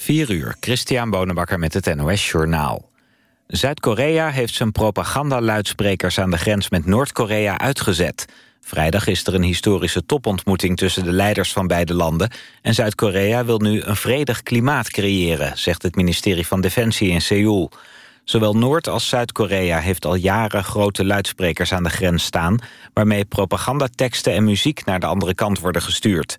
4 uur, Christian Bonenbakker met het NOS Journaal. Zuid-Korea heeft zijn propagandaluidsprekers aan de grens met Noord-Korea uitgezet. Vrijdag is er een historische topontmoeting tussen de leiders van beide landen... en Zuid-Korea wil nu een vredig klimaat creëren... zegt het ministerie van Defensie in Seoul. Zowel Noord- als Zuid-Korea heeft al jaren grote luidsprekers aan de grens staan... waarmee propagandateksten en muziek naar de andere kant worden gestuurd.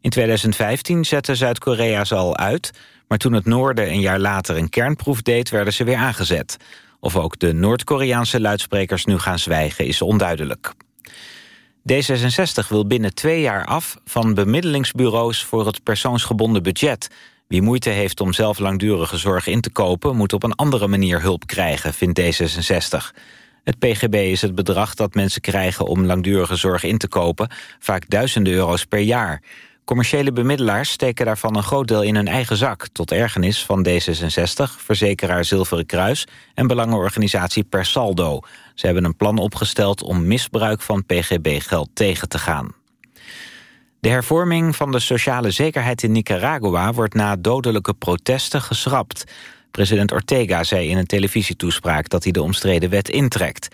In 2015 zette Zuid-Korea ze al uit... maar toen het Noorden een jaar later een kernproef deed... werden ze weer aangezet. Of ook de Noord-Koreaanse luidsprekers nu gaan zwijgen is onduidelijk. D66 wil binnen twee jaar af van bemiddelingsbureaus... voor het persoonsgebonden budget... Wie moeite heeft om zelf langdurige zorg in te kopen... moet op een andere manier hulp krijgen, vindt D66. Het PGB is het bedrag dat mensen krijgen om langdurige zorg in te kopen... vaak duizenden euro's per jaar. Commerciële bemiddelaars steken daarvan een groot deel in hun eigen zak... tot ergernis van D66, verzekeraar Zilveren Kruis... en belangenorganisatie Per Saldo. Ze hebben een plan opgesteld om misbruik van PGB-geld tegen te gaan. De hervorming van de sociale zekerheid in Nicaragua... wordt na dodelijke protesten geschrapt. President Ortega zei in een televisietoespraak... dat hij de omstreden wet intrekt.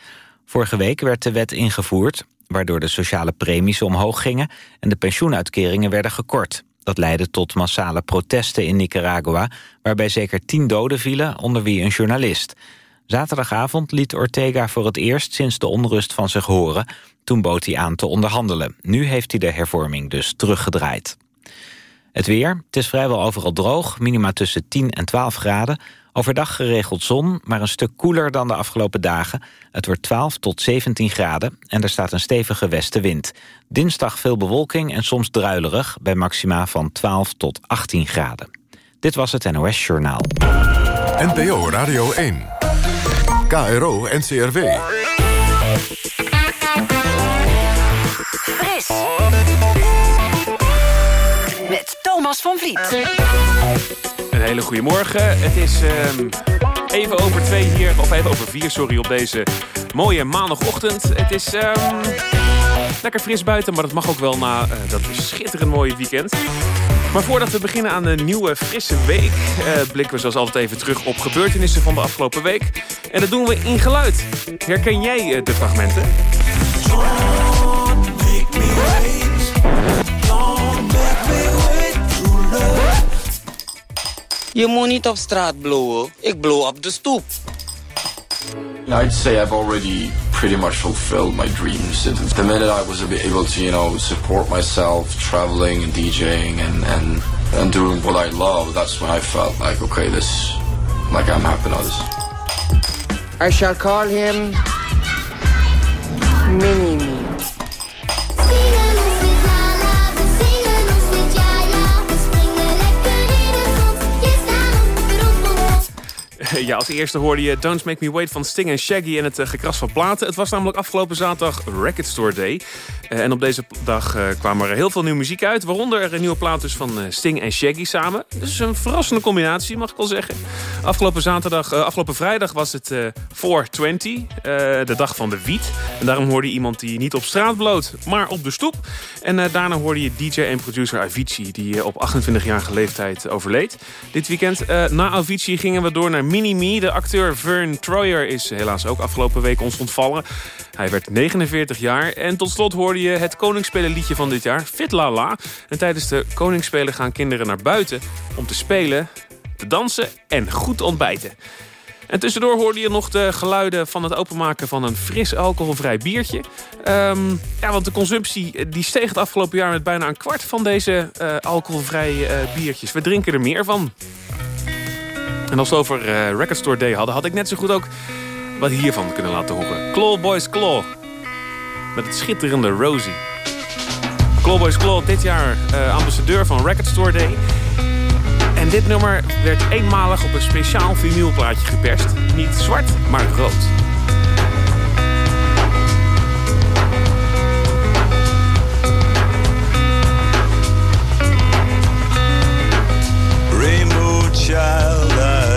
Vorige week werd de wet ingevoerd... waardoor de sociale premies omhoog gingen... en de pensioenuitkeringen werden gekort. Dat leidde tot massale protesten in Nicaragua... waarbij zeker tien doden vielen, onder wie een journalist. Zaterdagavond liet Ortega voor het eerst sinds de onrust van zich horen... Toen bood hij aan te onderhandelen. Nu heeft hij de hervorming dus teruggedraaid. Het weer, het is vrijwel overal droog, minima tussen 10 en 12 graden. Overdag geregeld zon, maar een stuk koeler dan de afgelopen dagen. Het wordt 12 tot 17 graden en er staat een stevige westenwind. Dinsdag veel bewolking en soms druilerig... bij maxima van 12 tot 18 graden. Dit was het NOS Journaal. NPO Radio 1. KRO NCRW. Fris. Met Thomas van Vliet. Hele goede morgen. Het is um, even over twee hier, of even over vier, sorry, op deze mooie maandagochtend. Het is um, lekker fris buiten, maar dat mag ook wel na uh, dat schitterend mooie weekend. Maar voordat we beginnen aan een nieuwe frisse week... Uh, blikken we zoals altijd even terug op gebeurtenissen van de afgelopen week. En dat doen we in geluid. Herken jij uh, de fragmenten? Je moet niet op straat blowen. Ik blow op de stoep. I'd say I've already pretty much fulfilled my dreams. Since the minute I was able to, you know, support myself, traveling and DJing and, and, and doing what I love, that's when I felt like, okay, this, like I'm happy now. This. I shall call him Mini-Me. Ja, als eerste hoorde je Don't Make Me Wait van Sting en Shaggy en het uh, gekras van platen. Het was namelijk afgelopen zaterdag Record Store Day. Uh, en op deze dag uh, kwam er heel veel nieuwe muziek uit. Waaronder er een nieuwe plaat dus van Sting en Shaggy samen. Dus een verrassende combinatie, mag ik wel zeggen. Afgelopen, zaterdag, afgelopen vrijdag was het 420, de dag van de wiet. En daarom hoorde je iemand die niet op straat bloot, maar op de stoep. En daarna hoorde je DJ en producer Avicii, die op 28-jarige leeftijd overleed. Dit weekend na Avicii gingen we door naar Mini-Me. De acteur Vern Troyer is helaas ook afgelopen week ons ontvallen. Hij werd 49 jaar. En tot slot hoorde je het Koningsspelen liedje van dit jaar, Fit La La. En tijdens de Koningsspelen gaan kinderen naar buiten om te spelen, te dansen en goed te ontbijten. En tussendoor hoorde je nog de geluiden van het openmaken van een fris alcoholvrij biertje. Um, ja, want de consumptie die steeg het afgelopen jaar met bijna een kwart van deze uh, alcoholvrije uh, biertjes. We drinken er meer van. En als we over uh, Record Store Day hadden... had ik net zo goed ook wat hiervan kunnen laten horen. Claw Boys Claw. Met het schitterende Rosie. Claw Boys Claw, dit jaar uh, ambassadeur van Record Store Day. En dit nummer werd eenmalig op een speciaal vinylplaatje geperst. Niet zwart, maar rood. Child I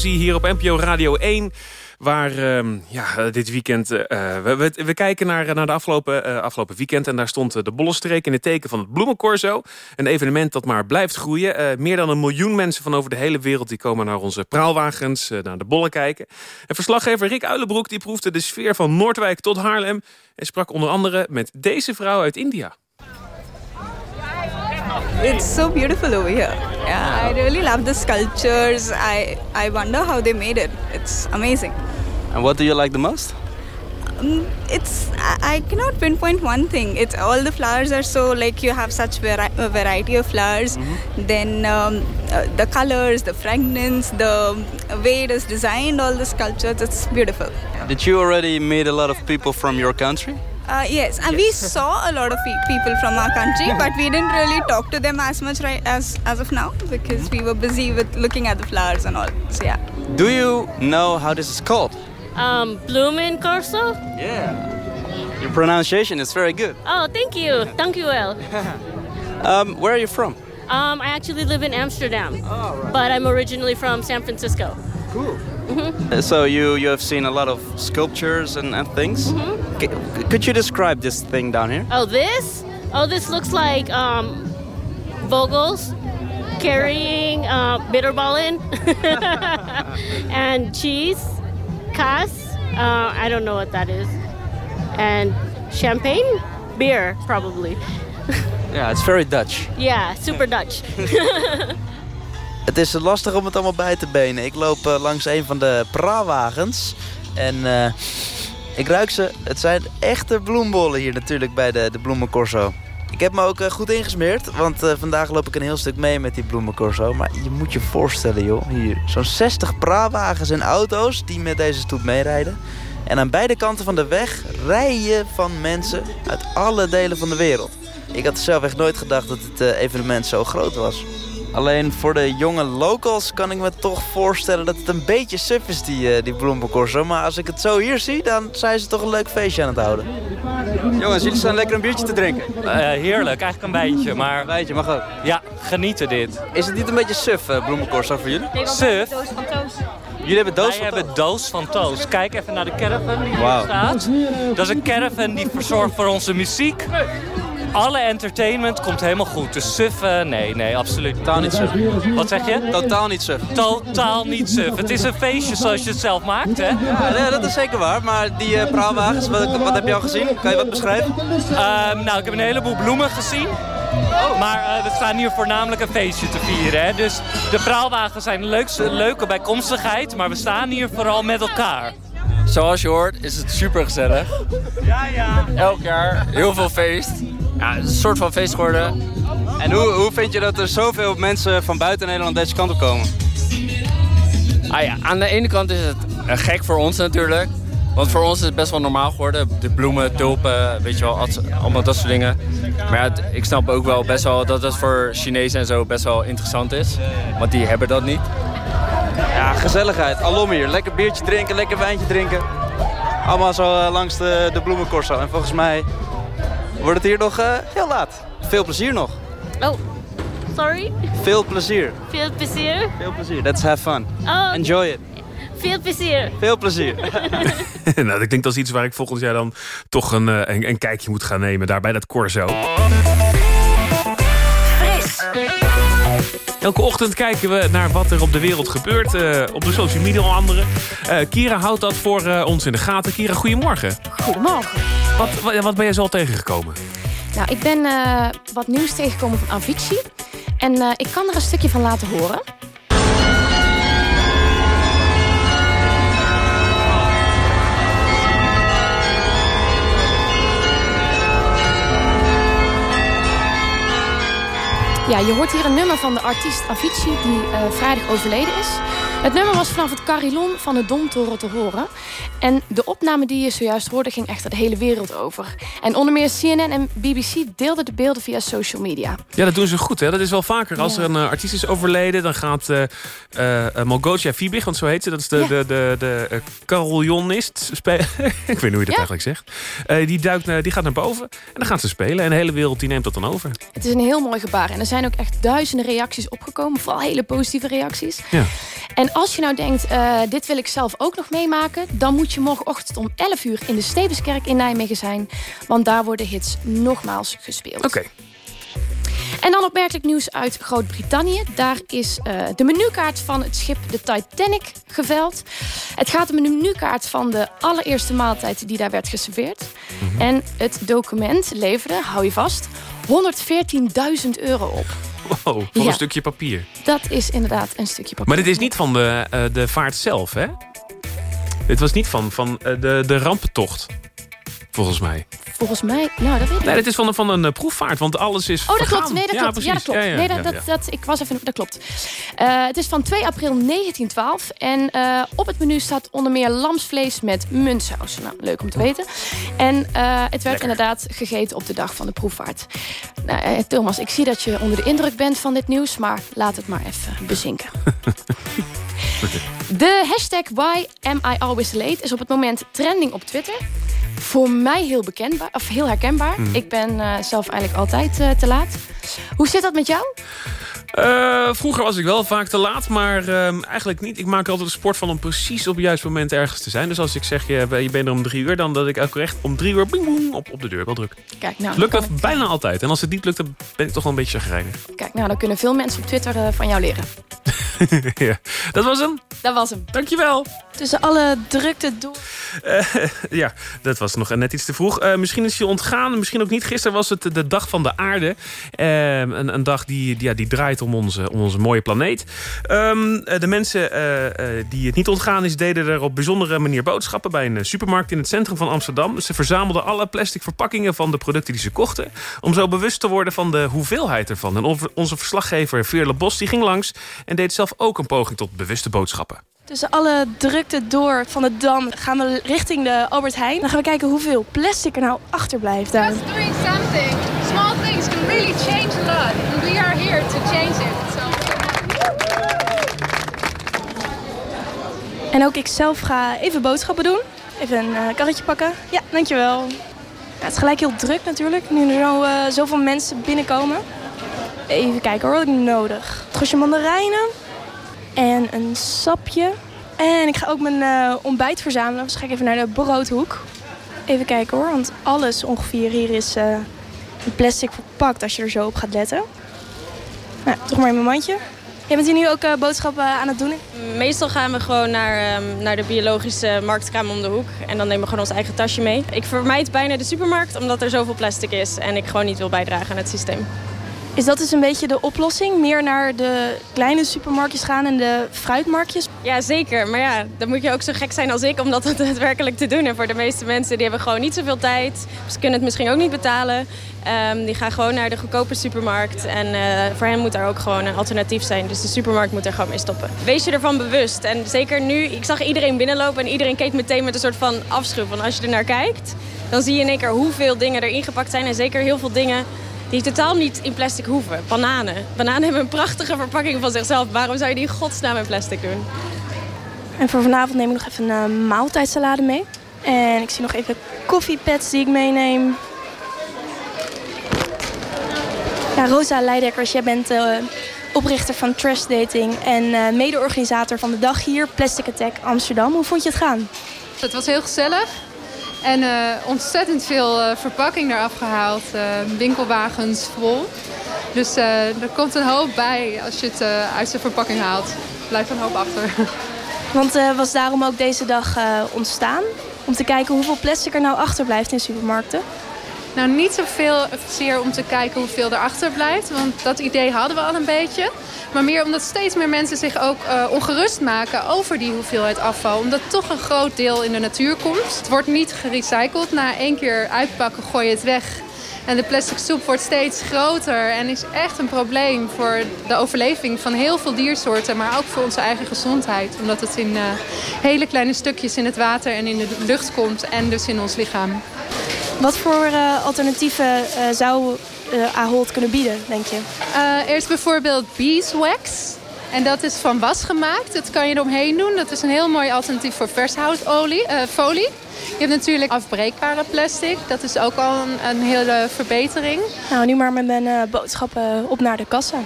Rosie hier op NPO Radio 1. Waar uh, ja, dit weekend... Uh, we, we, we, kijken naar, naar de afgelopen, afgelopen weekend. En daar stond de Bollenstreek in het teken van het Bloemencorso. Een evenement dat maar blijft groeien. meer dan een miljoen mensen van over de hele wereld... die komen naar onze praalwagens, naar de bollen kijken. En verslaggever Rick Uilenbroek die proefde de sfeer van Noordwijk tot Haarlem. En sprak onder andere met deze vrouw uit India. It's so beautiful over here. Yeah, I really love the sculptures. I, I wonder how they made it. It's amazing. And what do you like the most? Um, it's I, I cannot pinpoint one thing. It's all the flowers are so like you have such vari- a variety of flowers. Mm-hmm. Then um, uh, the colors, the fragrance, the way it is designed, all the sculptures. It's beautiful. Did you already meet a lot of people from your country? Uh, yes, and we saw a lot of pe- people from our country, but we didn't really talk to them as much right as as of now because we were busy with looking at the flowers and all. So yeah. Do you know how this is called? Um, Blumen Corso. Yeah. Your pronunciation is very good. Oh, thank you. Thank you well. um, where are you from? Um, I actually live in Amsterdam, oh, right. but I'm originally from San Francisco. Cool. Mm-hmm. So you you have seen a lot of sculptures and, and things. Mm-hmm. could you describe this thing down here? Oh, this? Oh, this looks like um, Vogels carrying uh, bitterballen and cheese, kas. Uh, I don't know what that is, and champagne, beer probably. yeah, it's very Dutch. Yeah, super Dutch. Het is lastig om het allemaal bij te benen. Ik loop uh, langs een van de praalwagens. En uh, ik ruik ze. Het zijn echte bloembollen hier natuurlijk bij de, de bloemencorso. Ik heb me ook uh, goed ingesmeerd. Want vandaag loop ik een heel stuk mee met die bloemencorso. Maar je moet je voorstellen joh. Hier zo'n 60 praalwagens en auto's die met deze stoet meerijden. En aan beide kanten van de weg rijen van mensen uit alle delen van de wereld. Ik had zelf echt nooit gedacht dat het evenement zo groot was. Alleen voor de jonge locals kan ik me toch voorstellen dat het een beetje suf is, die, uh, die bloemencorso. Maar als ik het zo hier zie, dan zijn ze toch een leuk feestje aan het houden. Jongens, jullie staan lekker een biertje te drinken. Uh, heerlijk, eigenlijk een wijntje, maar... Een wijntje mag ook. Ja, genieten dit. Is het niet een beetje suf, uh, voor jullie? Suf? doos van toast. Jullie hebben doos Wij van hebben doos van toast. Kijk even naar de caravan die wow. hier staat. Dat is een caravan die verzorgt voor onze muziek alle entertainment komt helemaal goed. Dus suffen, nee, nee, absoluut. Totaal niet suf. Wat zeg je? Totaal niet suf. Totaal niet suf. Het is een feestje zoals je het zelf maakt, hè? Ja, nee, dat is zeker waar. Maar die uh, praalwagens, wat, wat, heb je al gezien? Kan je wat beschrijven? Um, nou, ik heb een heleboel bloemen gezien. Maar uh, we staan hier voornamelijk een feestje te vieren. Hè? Dus de praalwagens zijn een leukste, leuke bijkomstigheid. Maar we staan hier vooral met elkaar. Zoals je hoort is het super gezellig. Ja, ja. Elk jaar heel veel feest. Ja, het is een soort van feest geworden. En hoe, hoe vind je dat er zoveel mensen van buiten Nederland deze kant op komen? Ah ja, aan de ene kant is het uh, gek voor ons natuurlijk. Want voor ons is het best wel normaal geworden. De bloemen, tulpen, weet je wel, allemaal dat soort dingen. Maar ja, ik snap ook wel best wel dat het voor Chinezen en zo best wel interessant is. Want die hebben dat niet. Ja, gezelligheid. Alom hier. Lekker biertje drinken, lekker wijntje drinken. Allemaal zo uh, langs de, de bloemencorso. En volgens mij wordt het hier nog uh, heel laat. Veel plezier nog. Oh, sorry? Veel plezier. Veel plezier? Veel plezier. Let's have fun. Oh, Enjoy it. Veel plezier. Veel plezier. nou, ik denk dat is iets waar ik volgend jaar dan toch een, een, een kijkje moet gaan nemen. Daar bij dat Corso. Elke ochtend kijken we naar wat er op de wereld gebeurt. Uh, op de social media onder andere. Uh, Kira houdt dat voor uh, ons in de gaten. Kira, goedemorgen. Goedemorgen. Wat, wat, wat ben je zo al tegengekomen? Nou, ik ben wat nieuws tegengekomen van Avicii. En ik kan er een stukje van laten horen. Ja, je hoort hier een nummer van de artiest Avicii die uh, vrijdag overleden is. Het nummer was vanaf het carillon van de Domtoren te horen. En de opname die je zojuist hoorde ging echt de hele wereld over. En onder meer CNN en BBC deelden de beelden via social media. Ja, dat doen ze goed. Hè? Dat is wel vaker. Als Ja. er een eh, artiest is overleden, dan gaat eh eh, eh, Malgosia Fiebig, want zo heet ze. Dat is de, Ja. de, de, de carillonist. Ik weet niet hoe je dat Ja. eigenlijk zegt. Die, duikt, die gaat naar boven en dan gaat ze spelen. En de hele wereld die neemt dat dan over. Het is een heel mooi gebaar. En er zijn ook echt duizenden reacties opgekomen. Vooral hele positieve reacties. Ja. En als je nou denkt, eh, dit wil ik zelf ook nog meemaken... dan moet je morgenochtend om 11 uur in de Stevenskerk in Nijmegen zijn. Want daar worden hits nogmaals gespeeld. Oké. En dan opmerkelijk nieuws uit Groot-Brittannië. Daar is eh, de menukaart van het schip de Titanic geveld. Het gaat om een menukaart van de allereerste maaltijd die daar werd geserveerd. En het document leverde, hou je vast, 114.000 euro op. Wow, voor Ja. een stukje papier. Dat is inderdaad een stukje papier. Maar dit is niet van de, eh, de vaart zelf, hè? Dit was niet van, van eh, de, de rampentocht. Volgens mij. Volgens mij, nou dat weet ik Nee, niet. dit is van, een- van een eh, proefvaart, want alles is Oh, dat vergaan. klopt. Nee, dat ja, klopt. Precies. Ja, dat klopt. Nee, dat, dat, dat, ik was even... Dat klopt. Eh, het is van 2 april 1912. En eh, op het menu staat onder meer lamsvlees met muntsaus. Nou, leuk om te weten. En eh, het werd inderdaad gegeten op de dag van de proefvaart. Nou, eh, Thomas, ik zie dat je onder de indruk bent van dit nieuws. Maar laat het maar even bezinken. De hashtag Why am I always late is op het moment trending op Twitter. Voor mij heel bekendbaar, of heel herkenbaar. Mhm. Ik ben eh, zelf eigenlijk altijd eh, te laat. Hoe zit dat met jou? Eh, vroeger was ik wel vaak te laat, maar ehm, eigenlijk niet. Ik maak altijd een sport van om precies op het juiste moment ergens te zijn. Dus als ik zeg, je, je bent er om drie uur, dan dat ik ook echt om drie uur bing, op, op de deur wel druk. Kijk, nou, Lukt dat ik- bijna altijd. En als het niet lukt, dan ben ik toch wel een beetje chagrijnig. Kijk, nou, dan kunnen veel mensen op Twitter van jou leren. ja. Dat was hem. Dat was hem. Dankjewel. Tussen alle drukte door. Eh, ja, dat was nog net iets te vroeg. Eh, misschien is je ontgaan, misschien ook niet. Gisteren was het de dag van de aarde. Eh, een, een dag die, die, ja, die draait om onze, om onze mooie planeet. Ehm, eh, de mensen die het niet ontgaan is... deden er op bijzondere manier boodschappen... bij een supermarkt in het centrum van Amsterdam. Ze verzamelden alle plastic verpakkingen van de producten die ze kochten... om zo bewust te worden van de hoeveelheid ervan. En on- onze verslaggever Veerle Bos die ging langs... en deed zelf ook een poging tot bewuste boodschappen. Tussen alle drukte door van de Dam gaan we richting de Albert Heijn. Dan gaan we kijken hoeveel plastic er nou achterblijft daar. Just doing something, small things can really change a lot. And we are here to change it. So. En ook ik zelf ga even boodschappen doen. Even een eh, karretje pakken. Ja, dankjewel. Ja, het is gelijk heel druk natuurlijk, nu er zo, eh, zoveel mensen binnenkomen. Even kijken hoor, wat heb ik nodig? Trosje mandarijnen en een sapje. En ik ga ook mijn eh, ontbijt verzamelen, dus ga ik even naar de broodhoek. Even kijken hoor, want alles ongeveer hier is eh, in plastic verpakt als je er zo op gaat letten. Nou, toch maar in mijn mandje. Jij bent hier nu ook eh, boodschappen aan het doen? Meestal gaan we gewoon naar, ehm, naar de biologische marktkraam om de hoek. En dan nemen we gewoon ons eigen tasje mee. Ik vermijd bijna de supermarkt omdat er zoveel plastic is. En ik gewoon niet wil bijdragen aan het systeem. Is dat dus een beetje de oplossing? Meer naar de kleine supermarktjes gaan en de fruitmarktjes? Ja, zeker. Maar ja, dan moet je ook zo gek zijn als ik om dat daadwerkelijk te doen. En voor de meeste mensen, die hebben gewoon niet zoveel tijd. Ze kunnen het misschien ook niet betalen. Ehm, die gaan gewoon naar de goedkope supermarkt. En eh, voor hen moet daar ook gewoon een alternatief zijn. Dus de supermarkt moet er gewoon mee stoppen. Wees je ervan bewust. En zeker nu, ik zag iedereen binnenlopen en iedereen keek meteen met een soort van afschuw. Want als je er naar kijkt, dan zie je in één keer hoeveel dingen er ingepakt zijn. En zeker heel veel dingen die totaal niet in plastic hoeven. Bananen. Bananen hebben een prachtige verpakking van zichzelf. Waarom zou je die in godsnaam in plastic doen? En voor vanavond neem ik nog even een uh, maaltijdsalade mee. En ik zie nog even koffiepads die ik meeneem. Ja, Rosa Leidekkers, jij bent uh, oprichter van Trash Dating en uh, mede-organisator van de dag hier, Plastic Attack Amsterdam. Hoe vond je het gaan? Het was heel gezellig. En uh, ontzettend veel uh, verpakking eraf gehaald. Uh, winkelwagens vol. Dus er komt een hoop bij als je het uit zijn verpakking haalt. Blijft een hoop achter. Want was daarom ook deze dag ontstaan? Om te kijken hoeveel plastic er nou achterblijft in supermarkten? Nou, niet zoveel zeer om te kijken hoeveel er achterblijft. Want dat idee hadden we al een beetje. Maar meer omdat steeds meer mensen zich ook uh, ongerust maken over die hoeveelheid afval. Omdat toch een groot deel in de natuur komt. Het wordt niet gerecycled. Na één keer uitpakken gooi je het weg. En de plastic soep wordt steeds groter en is echt een probleem voor de overleving van heel veel diersoorten, maar ook voor onze eigen gezondheid. Omdat het in uh, hele kleine stukjes in het water en in de lucht komt en dus in ons lichaam. Wat voor uh, alternatieven uh, zou Ahold kunnen bieden, denk je? er is bijvoorbeeld beeswax. En dat is van was gemaakt. Dat kan je eromheen doen. Dat is een heel mooi alternatief voor vershoutfolie. folie. Je hebt natuurlijk afbreekbare plastic. Dat is ook al een, een hele verbetering. Nou, nu maar met mijn uh, boodschappen op naar de kassa.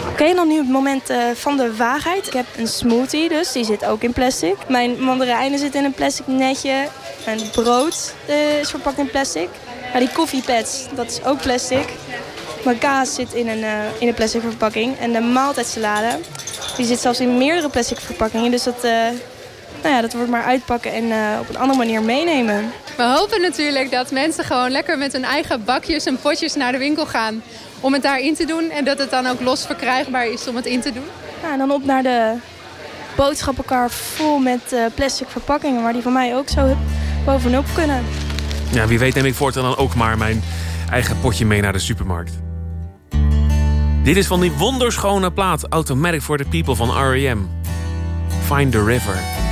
Oké, okay, dan nu het moment uh, van de waagheid. Ik heb een smoothie dus, die zit ook in plastic. Mijn mandarijnen zitten in een plastic netje. Mijn brood uh, is verpakt in plastic. Maar die koffiepads, dat is ook plastic. Mijn kaas zit in een, uh, in een plastic verpakking. En de maaltijdsalade, die zit zelfs in meerdere plastic verpakkingen. Dus dat, nou ja, dat wordt maar uitpakken en uh, op een andere manier meenemen. We hopen natuurlijk dat mensen gewoon lekker met hun eigen bakjes en potjes naar de winkel gaan. Om het daarin te doen. En dat het dan ook los verkrijgbaar is om het in te doen. Ja, en dan op naar de boodschappenkar vol met plastic verpakkingen. Waar die van mij ook zo bovenop kunnen. Ja, wie weet neem ik voortaan dan ook maar mijn eigen potje mee naar de supermarkt. Dit is van die wonderschone plaat Automatic for the People van R.E.M. Find the River.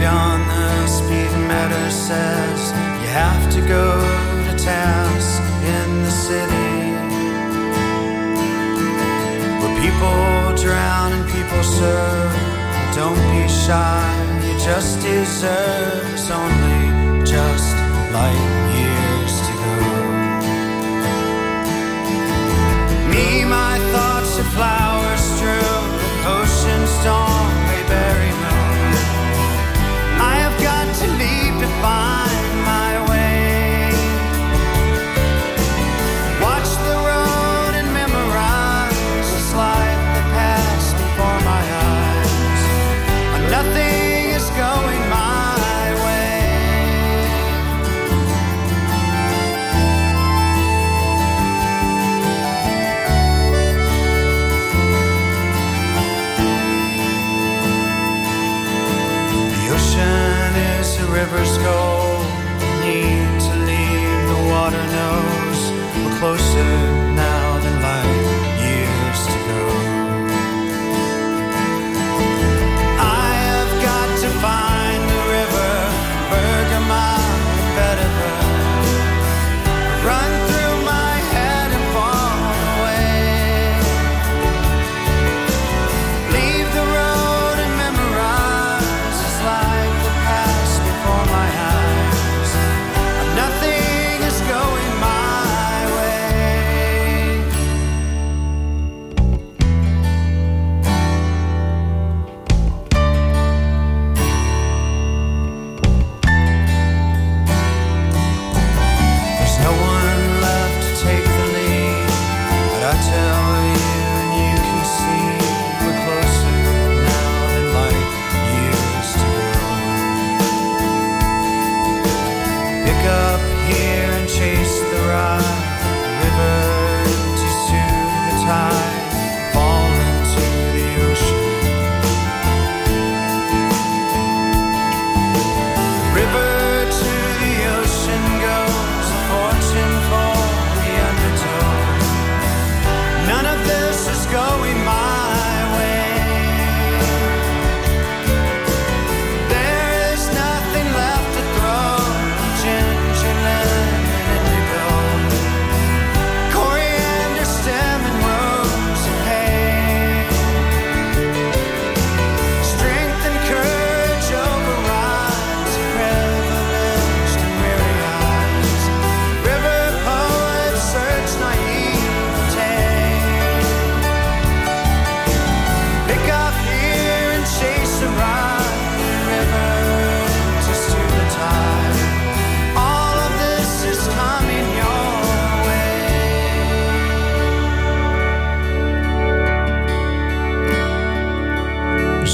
read on the speedometer says you have to go to task in the city where people drown and people serve. Don't be shy, you just deserve only just light years to go. Me, my thoughts are flowers strewn, ocean storm they find river's goal. Need to leave, the water knows we're closer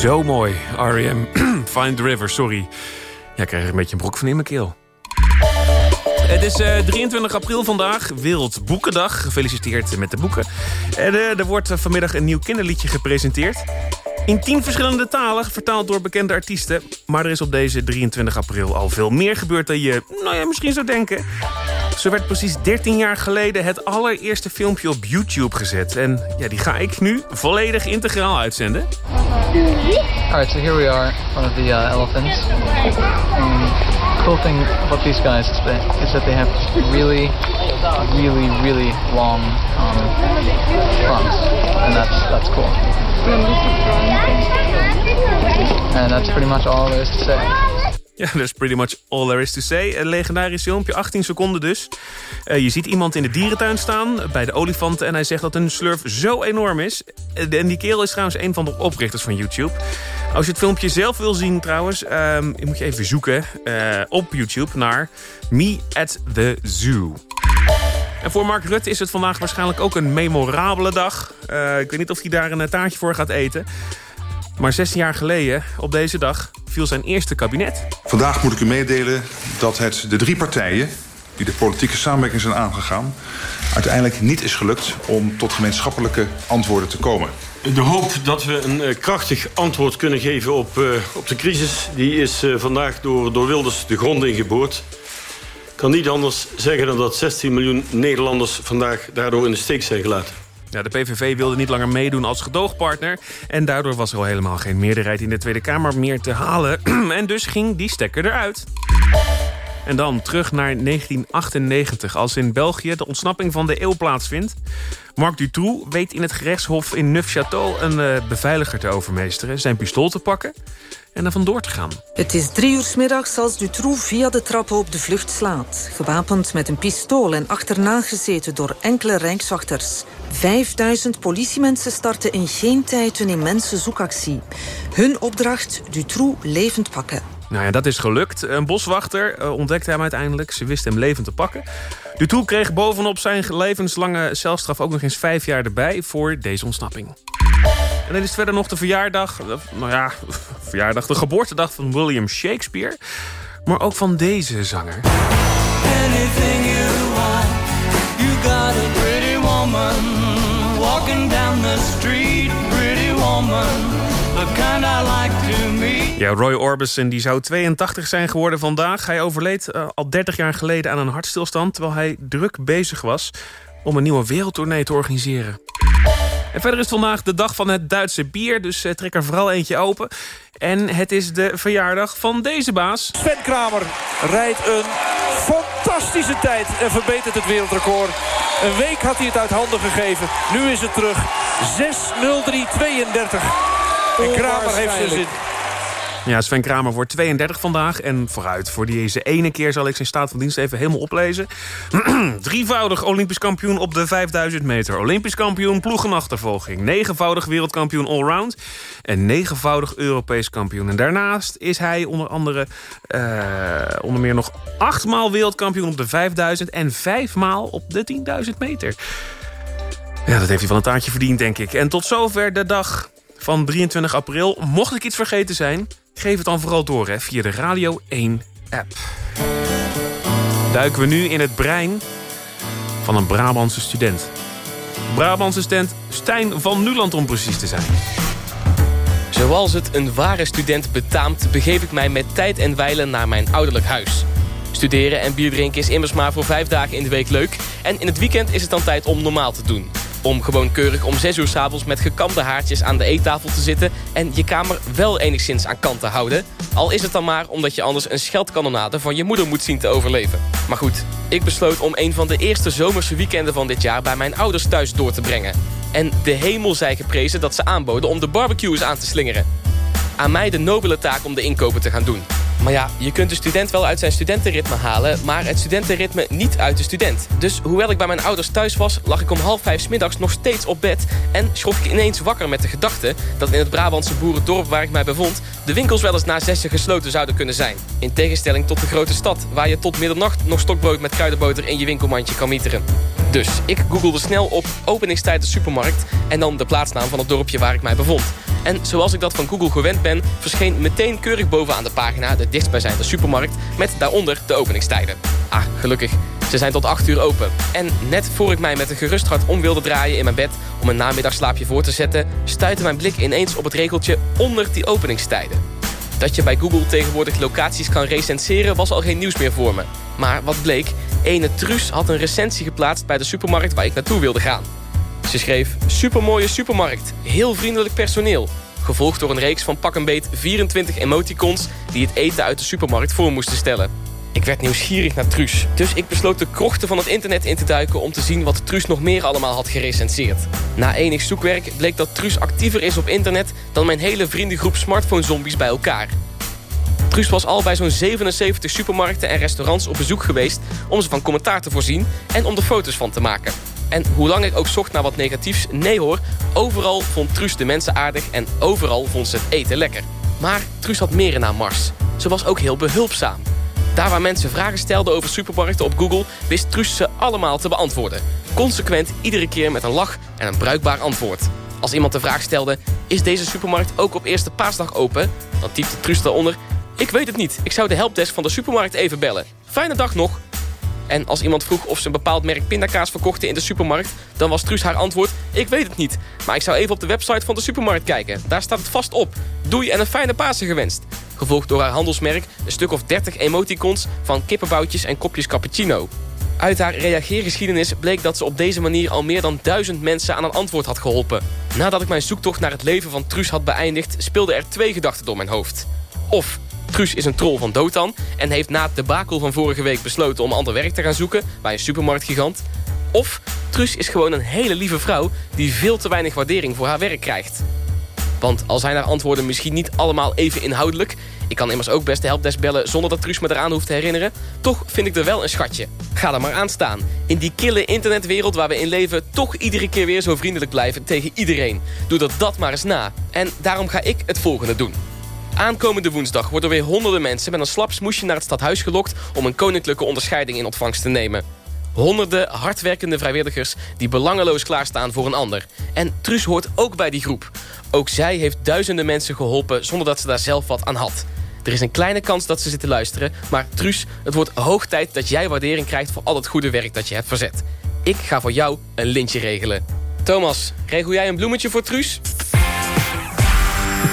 Zo mooi, R.E.M. Find the River, sorry. Ja, ik krijg er een beetje een broek van in mijn keel. Het is eh, 23 april vandaag, Wereldboekendag. Gefeliciteerd met de boeken. En eh, er wordt eh, vanmiddag een nieuw kinderliedje gepresenteerd. In tien verschillende talen, vertaald door bekende artiesten. Maar er is op deze 23 april al veel meer gebeurd dan je nou ja, misschien zou denken. Zo werd precies 13 jaar geleden het allereerste filmpje op YouTube gezet. En ja, die ga ik nu volledig integraal uitzenden. Alright, so here we are front of the uh, elephants. And the cool thing about these guys is that, is that they have really, really, really long um, fronts. And that's, that's cool. And that's pretty much all there is to say. Ja, is pretty much all there is to say. Een legendarisch filmpje, 18 seconden dus. Eh, je ziet iemand in de dierentuin staan bij de olifanten... en hij zegt dat een slurf zo enorm is. Eh, En die kerel is trouwens een van de oprichters van YouTube. Als je het filmpje zelf wil zien trouwens... ehm, moet je even zoeken eh, op YouTube naar Me at the Zoo. En voor Mark Rutte is het vandaag waarschijnlijk ook een memorabele dag. Ik weet niet of hij daar een taartje voor gaat eten. Maar 16 jaar geleden, op deze dag, viel zijn eerste kabinet. Vandaag moet ik u meedelen dat het de drie partijen die de politieke samenwerking zijn aangegaan... uiteindelijk niet is gelukt om tot gemeenschappelijke antwoorden te komen. De hoop dat we een eh, krachtig antwoord kunnen geven op, eh, op de crisis... die is eh, vandaag door, door Wilders de grond ingeboord. Ik kan niet anders zeggen dan dat 16 miljoen Nederlanders... vandaag daardoor in de steek zijn gelaten. Ja, de PVV wilde niet langer meedoen als gedoogpartner. En daardoor was er al helemaal geen meerderheid in de Tweede Kamer meer te halen. en dus ging die stekker eruit. En dan terug naar 1998, als in België de ontsnapping van de eeuw plaatsvindt. Marc Dutroux weet in het gerechtshof in Neufchâteau een eh, beveiliger te overmeesteren... zijn pistool te pakken en er vandoor te gaan. Het is drie uur 's middags als Dutroux via de trappen op de vlucht slaat. Gewapend met een pistool en achterna gezeten door enkele rijkswachters. 5000 politiemensen starten in geen tijd een immense zoekactie. Hun opdracht Dutroux levend pakken. Nou ja, dat is gelukt. Een boswachter eh, ontdekte hem uiteindelijk. Ze wist hem levend te pakken. Dutroux kreeg bovenop zijn levenslange celstraf ook nog eens vijf jaar erbij voor deze ontsnapping. En dan is het verder nog de verjaardag, nou ja, verjaardag, de geboortedag van William Shakespeare. Maar ook van deze zanger. You got a pretty woman walking down the street, pretty woman, Ja, Roy Orbison die zou 82 zijn geworden vandaag. Hij overleed eh, al 30 jaar geleden aan een hartstilstand... terwijl hij druk bezig was om een nieuwe wereldtournee te organiseren. En verder is vandaag de dag van het Duitse bier, dus eh, trek er vooral eentje open. En het is de verjaardag van deze baas. Sven Kramer rijdt een fantastische tijd en verbetert het wereldrecord. Een week had hij het uit handen gegeven. Nu is het terug. 6.03.32. En Kramer heeft zijn zin. Ja, Sven Kramer wordt 32 vandaag. En vooruit, voor deze ene keer zal ik zijn staat van dienst even helemaal oplezen. Drievoudig Olympisch kampioen op de 5000 meter. Olympisch kampioen ploegenachtervolging. Negenvoudig wereldkampioen allround. En negenvoudig Europees kampioen. En daarnaast is hij onder andere eh, onder meer nog achtmaal wereldkampioen op de 5000. En vijfmaal op de 10.000 meter. Ja, dat heeft hij van een taartje verdiend, denk ik. En tot zover de dag van 23 april. Mocht ik iets vergeten zijn, geef het dan vooral door hè, via de Radio 1-app. Duiken we nu in het brein van een Brabantse student. Brabantse student Stijn van Nuland om precies te zijn. Zoals het een ware student betaamt... begeef ik mij met tijd en wijlen naar mijn ouderlijk huis. Studeren en bier drinken is immers maar voor vijf dagen in de week leuk... en in het weekend is het dan tijd om normaal te doen. Om gewoon keurig om zes uur s'avonds met gekamde haartjes aan de eettafel te zitten... en je kamer wel enigszins aan kant te houden. Al is het dan maar omdat je anders een scheldkanonade van je moeder moet zien te overleven. Maar goed, ik besloot om een van de eerste zomerse weekenden van dit jaar... bij mijn ouders thuis door te brengen. En de hemel zij geprezen dat ze aanboden om de barbecue eens aan te slingeren. Aan mij de nobele taak om de inkopen te gaan doen. Maar ja, je kunt de student wel uit zijn studentenritme halen... maar het studentenritme niet uit de student. Dus hoewel ik bij mijn ouders thuis was... lag ik om half vijf 's middags nog steeds op bed... en schrok ik ineens wakker met de gedachte... dat in het Brabantse boerendorp waar ik mij bevond... de winkels wel eens na zessen gesloten zouden kunnen zijn. In tegenstelling tot de grote stad... waar je tot middernacht nog stokbrood met kruidenboter... in je winkelmandje kan mieteren. Dus ik googelde snel op openingstijd de supermarkt... en dan de plaatsnaam van het dorpje waar ik mij bevond. En zoals ik dat van Google gewend ben... verscheen meteen keurig bovenaan de pagina de dichtstbijzijnde supermarkt... met daaronder de openingstijden. Ah, gelukkig. Ze zijn tot 8 uur open. En net voor ik mij met een gerust hart om wilde draaien in mijn bed... om een namiddagslaapje voor te zetten... stuitte mijn blik ineens op het regeltje onder die openingstijden. Dat je bij Google tegenwoordig locaties kan recenseren was al geen nieuws meer voor me. Maar wat bleek, ene Truus had een recensie geplaatst bij de supermarkt waar ik naartoe wilde gaan. Ze schreef, supermooie supermarkt, heel vriendelijk personeel. Gevolgd door een reeks van pak een beet 24 emoticons die het eten uit de supermarkt voor moesten stellen. Ik werd nieuwsgierig naar Truus, dus ik besloot de krochten van het internet in te duiken om te zien wat Truus nog meer allemaal had gerecenseerd. Na enig zoekwerk bleek dat Truus actiever is op internet dan mijn hele vriendengroep smartphone zombies bij elkaar. Truus was al bij zo'n 77 supermarkten en restaurants op bezoek geweest... om ze van commentaar te voorzien en om er foto's van te maken. En hoe lang ik ook zocht naar wat negatiefs, nee hoor... overal vond Truus de mensen aardig en overal vond ze het eten lekker. Maar Truus had meer in haar mars. Ze was ook heel behulpzaam. Daar waar mensen vragen stelden over supermarkten op Google... wist Truus ze allemaal te beantwoorden. Consequent iedere keer met een lach en een bruikbaar antwoord. Als iemand de vraag stelde... is deze supermarkt ook op eerste paasdag open? Dan typte Truus daaronder... Ik weet het niet. Ik zou de helpdesk van de supermarkt even bellen. Fijne dag nog. En als iemand vroeg of ze een bepaald merk pindakaas verkochten in de supermarkt... dan was Truus haar antwoord, ik weet het niet. Maar ik zou even op de website van de supermarkt kijken. Daar staat het vast op. Doei en een fijne Pasen gewenst. Gevolgd door haar handelsmerk een stuk of 30 emoticons... van kippenboutjes en kopjes cappuccino. Uit haar reageergeschiedenis bleek dat ze op deze manier... al meer dan duizend mensen aan een antwoord had geholpen. Nadat ik mijn zoektocht naar het leven van Truus had beëindigd... speelden er twee gedachten door mijn hoofd. Of Truus is een troll van Dotan en heeft na het debakel van vorige week besloten om ander werk te gaan zoeken bij een supermarktgigant. Of Truus is gewoon een hele lieve vrouw die veel te weinig waardering voor haar werk krijgt. Want al zijn haar antwoorden misschien niet allemaal even inhoudelijk... ik kan immers ook best de helpdesk bellen zonder dat Truus me eraan hoeft te herinneren... toch vind ik er wel een schatje. Ga er maar aan staan. In die kille internetwereld waar we in leven... toch iedere keer weer zo vriendelijk blijven tegen iedereen. Doe dat dat maar eens na. En daarom ga ik het volgende doen. Aankomende woensdag worden weer honderden mensen met een slap smoesje naar het stadhuis gelokt... om een koninklijke onderscheiding in ontvangst te nemen. Honderden hardwerkende vrijwilligers die belangeloos klaarstaan voor een ander. En Truus hoort ook bij die groep. Ook zij heeft duizenden mensen geholpen zonder dat ze daar zelf wat aan had. Er is een kleine kans dat ze zitten luisteren, maar Truus, het wordt hoog tijd dat jij waardering krijgt voor al het goede werk dat je hebt verzet. Ik ga voor jou een lintje regelen. Thomas, regel jij een bloemetje voor Truus?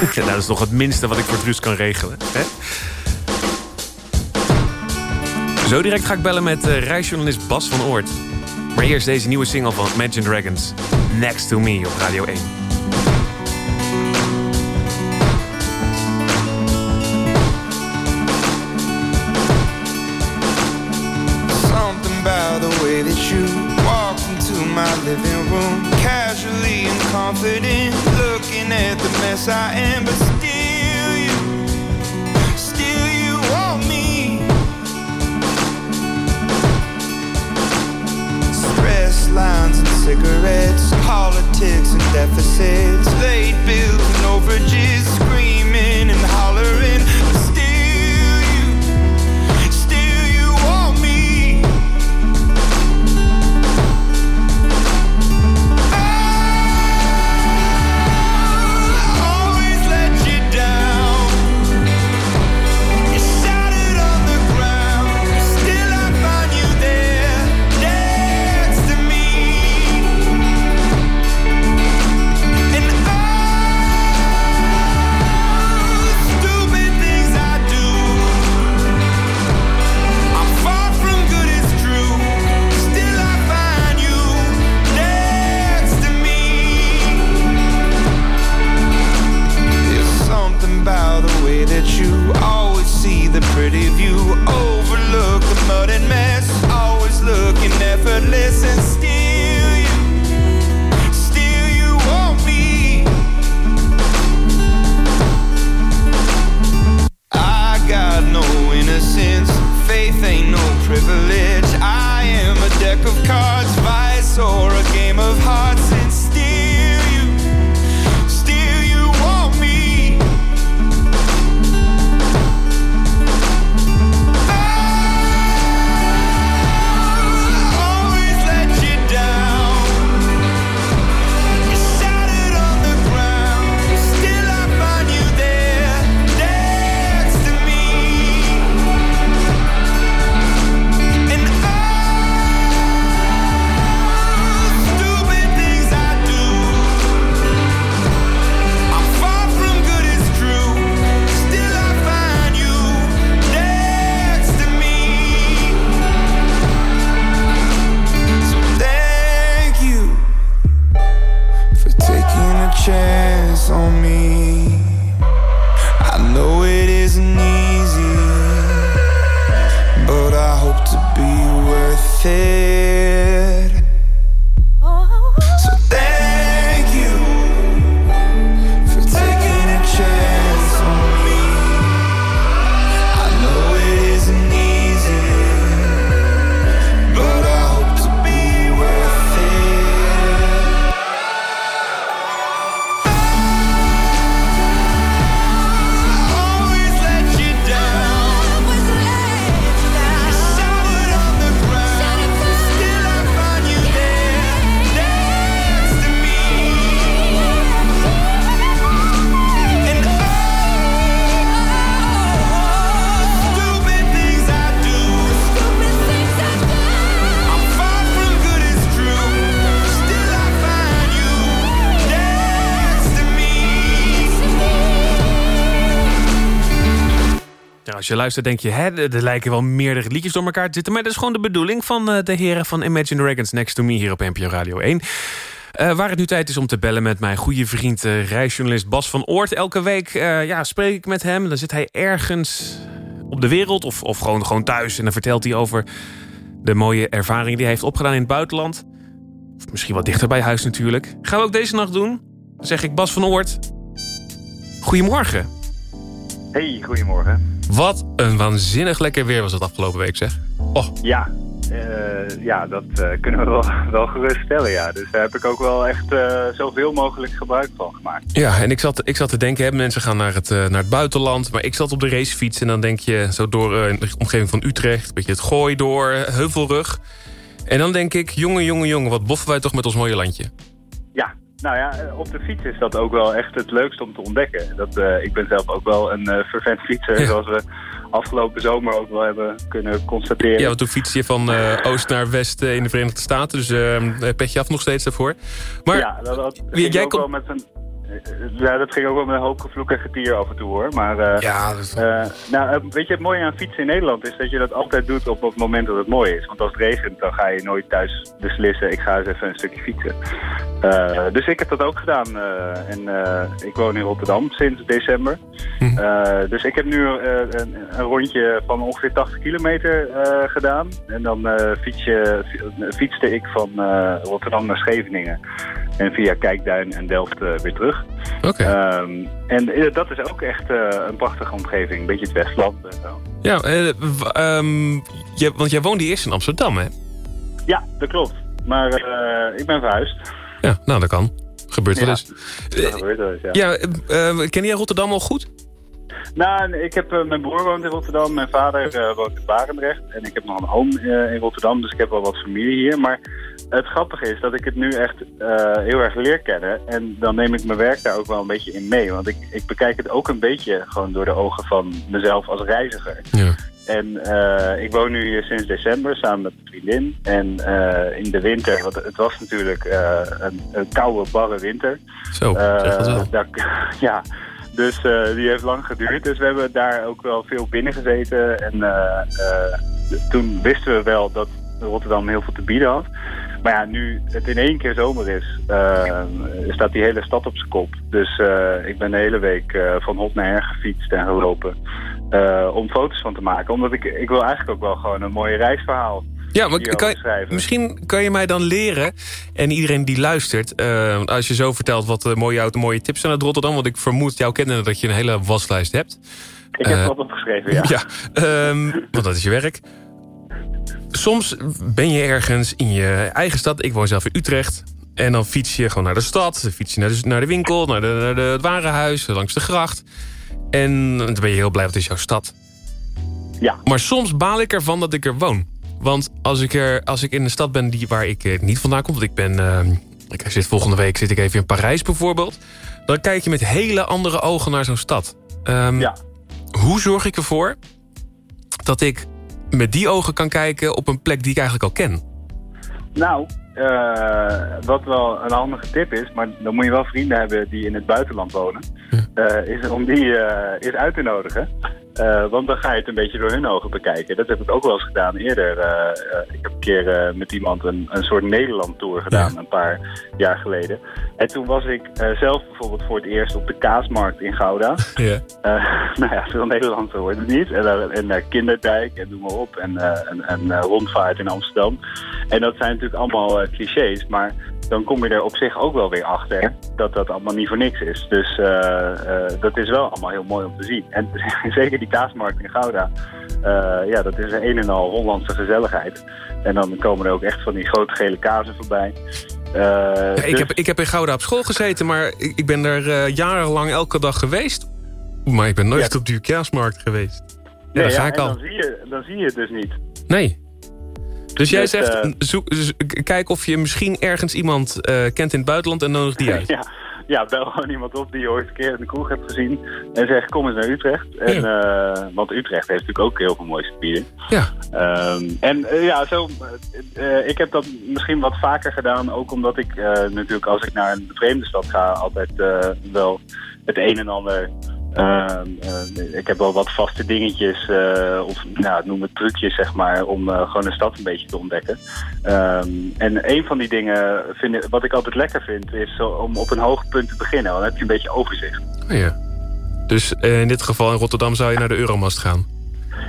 Nou, dat is nog het minste wat ik voor Truus kan regelen. Hè? Zo direct ga ik bellen met uh, reisjournalist Bas van Oort. Maar eerst deze nieuwe single van Imagine Dragons. Next to Me op Radio 1. Something about the way that you walk into my living room, casually and confident, looking at the mess I am, but still you, still you want me. Stress lines and cigarettes, politics and deficits, late bills and overages, screaming als je luistert denk je... Hè, er lijken wel meerdere liedjes door elkaar te zitten... maar dat is gewoon de bedoeling van eh, de heren van Imagine Dragons Next to Me... hier op NPO Radio 1. Eh, waar het nu tijd is om te bellen met mijn goede vriend... eh, reisjournalist Bas van Oort. Elke week ja, spreek ik met hem. Dan zit hij ergens op de wereld of, of gewoon, gewoon thuis... en dan vertelt hij over de mooie ervaring die hij heeft opgedaan in het buitenland. Of misschien wat dichter bij huis natuurlijk. Gaan we ook deze nacht doen. Dan zeg ik Bas van Oort. Goedemorgen. Hey, goedemorgen. Wat een waanzinnig lekker weer was het afgelopen week, zeg. Oh. Ja, eh, ja dat eh, kunnen we wel, wel gerust stellen, ja. Dus daar heb ik ook wel echt eh, zoveel mogelijk gebruik van gemaakt. Ja, en ik zat, ik zat te denken, hè, mensen gaan naar het, naar het buitenland... maar ik zat op de racefiets en dan denk je zo door eh, de omgeving van Utrecht... een beetje het gooi door, Heuvelrug. En dan denk ik, jongen, jongen, jongen, wat boffen wij toch met ons mooie landje. Nou ja, eh, op de fiets is dat ook wel echt het leukste om te ontdekken. Dat, eh, ik ben zelf ook wel een eh fervent fietser, zoals we afgelopen zomer ook wel hebben kunnen constateren. Ja, want toen fiets je van oost naar west in de Verenigde Staten... dus eh petje af nog steeds daarvoor. Maar ja, dat, jij ook wel met een... eh, Ja, dat ging ook wel met een hoop gevloek en getier af en toe hoor. Maar eh, ja, nou, eh, weet je, het mooie aan fietsen in Nederland is dat je dat altijd doet op het moment dat het mooi is. Want als het regent, dan ga je nooit thuis beslissen, ik ga eens even een stukje fietsen. Eh, dus ik heb dat ook gedaan. eh, en eh, ik woon in Rotterdam sinds december. Eh, dus ik heb nu eh, een, een rondje van ongeveer 80 kilometer eh, gedaan. En dan eh, fiets je, fietste ik van eh, Rotterdam naar Scheveningen. En via Kijkduin en Delft eh, weer terug. Oké. Ehm, en eh, dat is ook echt eh, een prachtige omgeving. Een beetje het Westland en zo. Ja, eh, ehm, je, want jij woonde eerst in Amsterdam, hè? Ja, dat klopt. Maar ik ben verhuisd. Ja, nou, dat kan. Gebeurt wel Ja, eens. Dat gebeurt wel eens, ja. Ja, eh, eh, ken jij Rotterdam al goed? Nou, ik heb, mijn broer woont in Rotterdam, mijn vader woont in Barendrecht. En ik heb nog een oom in Rotterdam, dus ik heb wel wat familie hier. Maar het grappige is dat ik het nu echt eh, heel erg leer kennen. En dan neem ik mijn werk daar ook wel een beetje in mee. Want ik, ik bekijk het ook een beetje gewoon door de ogen van mezelf als reiziger. Ja. En eh, ik woon nu hier sinds december samen met mijn vriendin. En eh, in de winter, want het was natuurlijk een, een koude, barre winter. Zo, zeg dat wel. Daar- ja, dus die heeft lang geduurd. Dus we hebben daar ook wel veel binnen gezeten. En toen wisten we wel dat Rotterdam heel veel te bieden had. Maar ja, nu het in één keer zomer is, eh, staat die hele stad op zijn kop. Dus eh, ik ben de hele week eh, van hot naar her gefietst en gelopen. om foto's van te maken. Omdat ik, ik wil eigenlijk ook wel gewoon een mooi reisverhaal Ja, maar kan misschien kan je mij dan leren... en iedereen die luistert... als je zo vertelt wat mooie, auto, mooie tips zijn uit Rotterdam... want ik vermoed jou kennen dat je een hele waslijst hebt. Ik heb Eh, wat opgeschreven, ja. Ja, ehm, want dat is je werk. Soms ben je ergens in je eigen stad. Ik woon zelf in Utrecht. En dan fiets je gewoon naar de stad. Dan fiets je naar de, naar de winkel, naar, de, naar de, het warenhuis, langs de gracht. En dan ben je heel blij, want het is jouw stad. Ja. Maar soms baal ik ervan dat ik er woon. Want als ik, er, als ik in een stad ben die, waar ik eh, niet vandaan kom... want ik ben... ehm, ik zit volgende week zit ik even in Parijs bijvoorbeeld... dan kijk je met hele andere ogen naar zo'n stad. Ehm, Hoe zorg ik ervoor dat ik met die ogen kan kijken... op een plek die ik eigenlijk al ken? Nou, eh, wat wel een handige tip is, maar dan moet je wel vrienden hebben die in het buitenland wonen, eh, is om die eh eens uit te nodigen. Eh, want dan ga je het een beetje door hun ogen bekijken. Dat heb ik ook wel eens gedaan eerder. Eh, eh, ik heb een keer met iemand een, een soort Nederland-tour gedaan, een paar jaar geleden. En toen was ik zelf bijvoorbeeld voor het eerst op de kaasmarkt in Gouda. Ja. Nou ja, veel Nederlandse hoort het niet. En, en naar Kinderdijk en noem maar op. En, eh, en, en rondvaart in Amsterdam. En dat zijn natuurlijk allemaal clichés. Maar dan kom je er op zich ook wel weer achter dat dat allemaal niet voor niks is. Dus eh, eh, dat is wel allemaal heel mooi om te zien. En zeker die kaasmarkt in Gouda. eh, ja, dat is een een en al Hollandse gezelligheid. En dan komen er ook echt van die grote gele kazen voorbij. Ja, ik, dus- heb, ik heb in Gouda op school gezeten, maar ik, ik ben daar eh, jarenlang elke dag geweest. Maar ik ben nooit op de kaasmarkt geweest. Ja, Nee, daar ja, ga ik en al. Dan zie, je, dan zie je het dus niet. Nee. Dus jij Dus, zegt, eh, zoek, kijk of je misschien ergens iemand eh, kent in het buitenland en nodig die uit. Ja, ja, bel gewoon iemand op die je ooit een keer in de kroeg hebt gezien. En zeg, kom eens naar Utrecht. En, eh, want Utrecht heeft natuurlijk ook heel veel moois te bieden. Ja. Ehm, en ja, zo, ik heb dat misschien wat vaker gedaan. Ook omdat ik natuurlijk als ik naar een vreemde stad ga... altijd wel het een en ander Ehm, eh, ik heb wel wat vaste dingetjes, eh, of nou, noem het trucjes, zeg maar, om eh, gewoon een stad een beetje te ontdekken. Ehm, en een van die dingen, vind ik, wat ik altijd lekker vind, is om op een hoog punt te beginnen. Dan heb je een beetje overzicht. Oh ja. Dus in dit geval in Rotterdam zou je naar de Euromast gaan?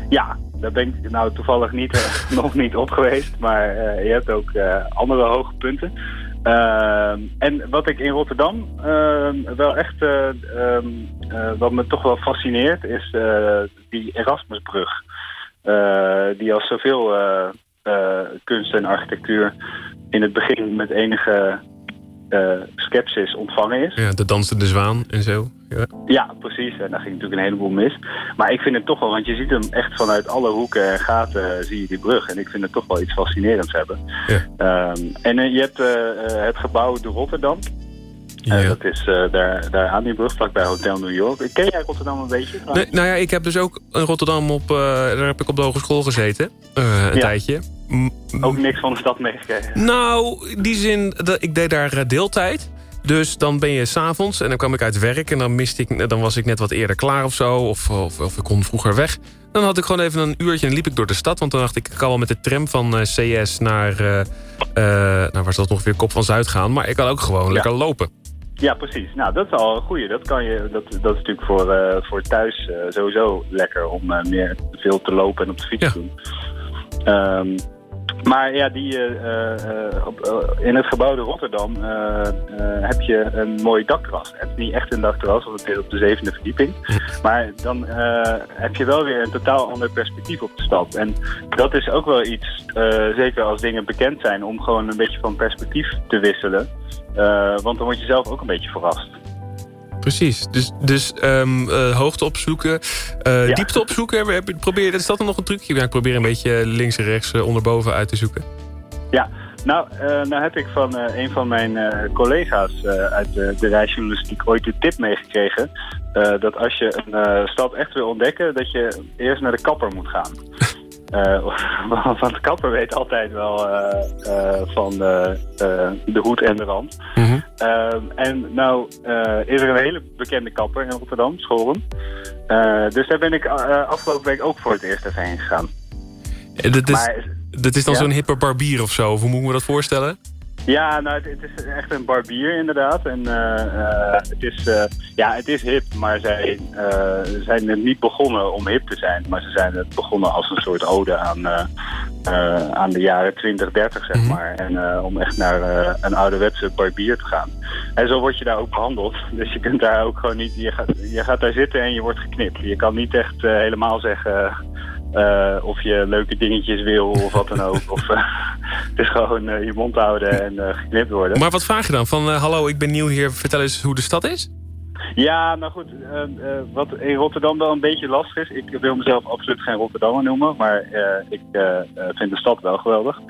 Ja, daar ben ik nou toevallig niet, nog niet op geweest. Maar je hebt ook andere hoge punten. Ehm, en wat ik in Rotterdam ehm, wel echt, eh, ehm, eh, wat me toch wel fascineert, is eh, die Erasmusbrug. Die als zoveel kunst en architectuur in het begin met enige sceptisch ontvangen is. Ja, de dansende zwaan en zo. Ja. Ja, precies. En daar ging natuurlijk een heleboel mis. Maar ik vind het toch wel, want je ziet hem echt vanuit alle hoeken en gaten eh, zie je die brug. En ik vind het toch wel iets fascinerends hebben. Ehm, en eh, je hebt het gebouw de Rotterdam. Eh, dat is eh, daar, daar aan die brug, vlakbij Hotel New York. Ken jij Rotterdam een beetje? Nee, nou ja, ik heb dus ook in Rotterdam op, daar heb ik op de hogeschool gezeten. een Ja. tijdje. Ook niks van de stad meegekregen. Nou, in die zin, ik deed daar eh, deeltijd. Dus dan ben je s'avonds en dan kwam ik uit werk... en dan, miste ik, dan was ik net wat eerder klaar of zo. Of, of, of ik kon vroeger weg. Dan had ik gewoon even een uurtje en liep ik door de stad. Want dan dacht ik, ik kan wel met de tram van eh, CS naar... eh nou, waar is dat nog weer? Kop van Zuid gaan. Maar ik kan ook gewoon lekker lopen. Ja, precies. Nou, dat is al een goeie. Dat, kan je, dat, dat is natuurlijk voor, voor thuis sowieso lekker om meer veel te lopen en op de fiets te doen. Ehm, maar ja, die, eh, eh, op, eh, in het gebouw de Rotterdam heb je een mooi dakterras. Het is niet echt een dakterras, want het is op de zevende verdieping. Maar dan heb je wel weer een totaal ander perspectief op de stad. En dat is ook wel iets, zeker als dingen bekend zijn, om gewoon een beetje van perspectief te wisselen. Want dan word je zelf ook een beetje verrast. Precies. Dus, dus ehm, eh, hoogte opzoeken, eh, Ja. diepte opzoeken. Probeer, is dat dan nog een trucje? Ja, ik probeer een beetje links en rechts, eh, onderboven uit te zoeken. Ja, nou, nou heb ik van een van mijn collega's uit de, de reisjournalistiek ooit de tip meegekregen. dat als je een stad echt wil ontdekken, dat je eerst naar de kapper moet gaan. Eh, want de kapper weet altijd wel eh, eh, van de hoed en de rand. Ehm, en nou is er een hele bekende kapper in Rotterdam, Schoren. Eh, dus daar ben ik afgelopen week ook voor het eerst even heen gegaan. Dat is, Maar- dat is dan Ja? zo'n hippe barbier of zo. Of hoe moet ik me dat voorstellen? Ja, nou, het, het is echt een barbier inderdaad. En eh, eh, het, is, eh, ja, het is hip, maar zij zijn er niet begonnen om hip te zijn. Maar ze zijn het begonnen als een soort ode aan, aan de jaren 20, 30, zeg maar. En om echt naar een ouderwetse barbier te gaan. En zo word je daar ook behandeld. Dus je kunt daar ook gewoon niet... Je gaat, je gaat daar zitten en je wordt geknipt. Je kan niet echt helemaal zeggen... eh, of je leuke dingetjes wil of wat dan ook. Of, eh, het is gewoon eh, je mond houden en geknipt worden. Maar wat vraag je dan? Van, hallo, ik ben nieuw hier. Vertel eens hoe de stad is? Ja, nou goed, wat in Rotterdam wel een beetje lastig is. Ik wil mezelf absoluut geen Rotterdammer noemen, maar ik vind de stad wel geweldig.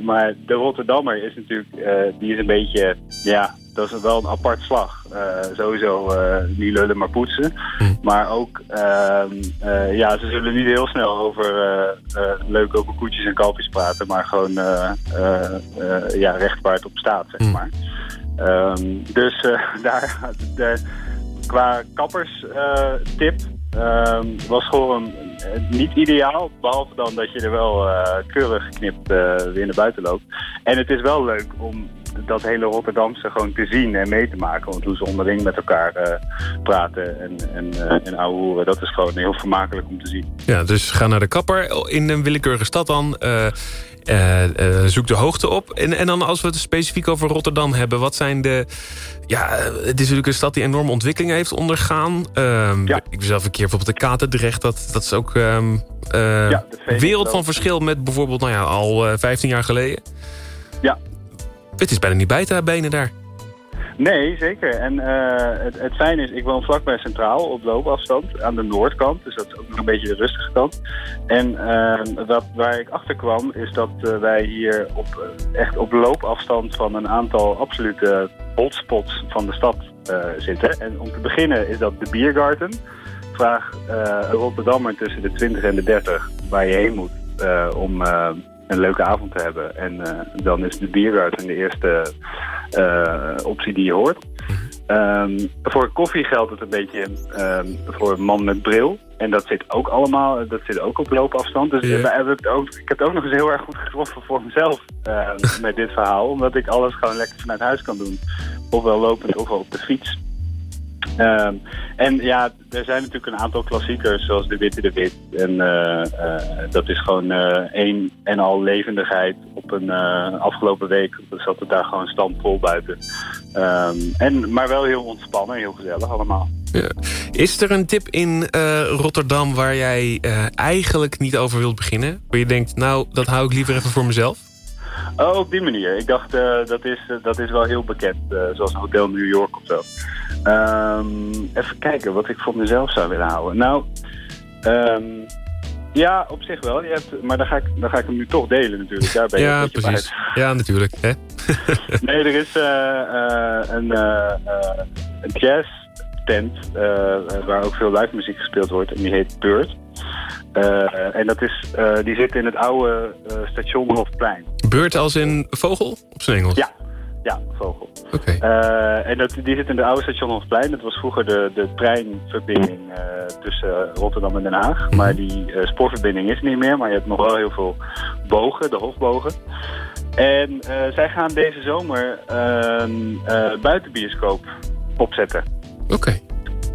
Maar de Rotterdammer is natuurlijk, die is een beetje, ja, dat is wel een apart slag. Eh, sowieso eh niet lullen, maar poetsen. Maar ook, ehm, eh, ja, ze zullen niet heel snel over leuk over koetjes en kalfjes praten, maar gewoon, ja, recht waar het op staat, zeg maar. Ehm, dus daar, daar, qua kapperstip ehm, was gewoon niet ideaal. Behalve dan dat je er wel keurig geknipt weer naar buiten loopt. En het is wel leuk om dat hele Rotterdamse gewoon te zien en mee te maken. Want hoe ze onderling met elkaar eh, praten en, en, eh en dat is gewoon heel vermakelijk om te zien. Ja, dus ga naar de kapper in een willekeurige stad dan. eh, zoek de hoogte op. En, en dan als we het specifiek over Rotterdam hebben... wat zijn de... Ja, het is natuurlijk een stad die enorme ontwikkelingen heeft ondergaan. Ehm, Ik ben zelf een keer bijvoorbeeld de Katendrecht. Dat, dat is ook Ja, Phoenix wereld van verschil met bijvoorbeeld nou ja, al eh, 15 jaar geleden. Ja. Het is bijna niet bij te benen daar. Nee, zeker. En eh, het, het fijne is, ik woon vlakbij Centraal op loopafstand aan de noordkant. Dus dat is ook nog een beetje de rustige kant. En eh, wat, waar ik achter kwam, is dat eh, wij hier op, echt op loopafstand van een aantal absolute hotspots van de stad zitten. En om te beginnen is dat de Biergarten. Vraag een Rotterdammer tussen de 20 en de 30 waar je heen moet om een leuke avond te hebben. En eh, dan is de Biergarten de eerste eh, optie die je hoort. Ehm, voor koffie geldt het een beetje ehm, voor een man met bril. En dat zit ook allemaal, dat zit ook op loopafstand. Dus hebben het ook, ik heb het ook nog eens heel erg goed getroffen voor mezelf ehm, met dit verhaal. Omdat ik alles gewoon lekker vanuit huis kan doen. Ofwel lopend ofwel op de fiets. Ehm, en ja, er zijn natuurlijk een aantal klassiekers zoals De Witte de Wit. En eh, eh, dat is gewoon eh één en al levendigheid op een afgelopen week. Zat het daar gewoon stampvol buiten. Ehm, en, maar wel heel ontspannen, heel gezellig allemaal. Ja. Is er een tip in Rotterdam waar jij eigenlijk niet over wilt beginnen? Waar je denkt, nou, dat hou ik liever even voor mezelf? Oh, op die manier. Ik dacht, eh, dat, is, eh, dat is wel heel bekend. eh, zoals Hotel New York of zo. Ehm, even kijken wat ik voor mezelf zou willen houden. Nou, ehm, ja, op zich wel. Je hebt, maar dan ga, ik, dan ga ik hem nu toch delen natuurlijk. Daar ben je Ja, precies. Ja, natuurlijk. Hè? Nee, er is een, een jazz tent waar ook veel live muziek gespeeld wordt. En die heet Bird. En dat is, die zit in het oude eh, station Hofplein. Beurt als in vogel? Op zijn Engels? Ja, ja, vogel. Oké. Eh, en dat, die zit in het oude station Hofplein. Dat was vroeger de, de treinverbinding eh, tussen Rotterdam en Den Haag. Mhm. Maar die eh, spoorverbinding is niet meer. Maar je hebt nog wel heel veel bogen, de hofbogen. En eh, zij gaan deze zomer een eh, buitenbioscoop opzetten. Oké.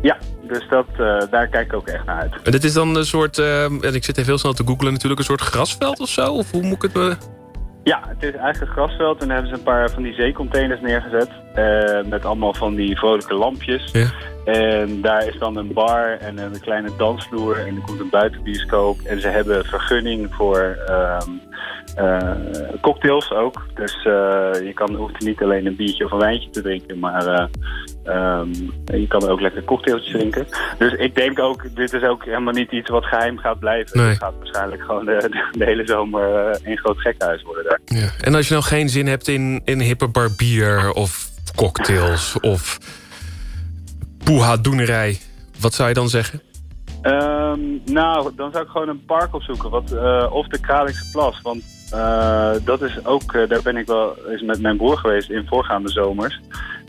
Ja, dus dat, eh, daar kijk ik ook echt naar uit. En dit is dan een soort, eh, en ik zit even heel snel te googlen natuurlijk, een soort grasveld of zo? Of hoe moet ik het me... Ja, het is eigenlijk een grasveld en daar hebben ze een paar van die zeecontainers neergezet. eh, met allemaal van die vrolijke lampjes. Ja. En daar is dan een bar en een kleine dansvloer en er komt een buitenbioscoop. En ze hebben vergunning voor ehm, eh, cocktails ook. Dus eh, je kan, hoeft niet alleen een biertje of een wijntje te drinken, maar eh, ehm, je kan ook lekker cocktailtjes drinken. Dus ik denk ook, dit is ook helemaal niet iets wat geheim gaat blijven. Nee. Het gaat waarschijnlijk gewoon de, de hele zomer eh, één groot gekhuis worden daar. Ja. En als je nou geen zin hebt in, in hippe barbier of cocktails of poeha-doenerij, wat zou je dan zeggen? Ehm, nou, dan zou ik gewoon een park opzoeken. Wat, eh, of de Kralingse Plas. Want eh, dat is ook, eh, daar ben ik wel eens met mijn broer geweest in voorgaande zomers.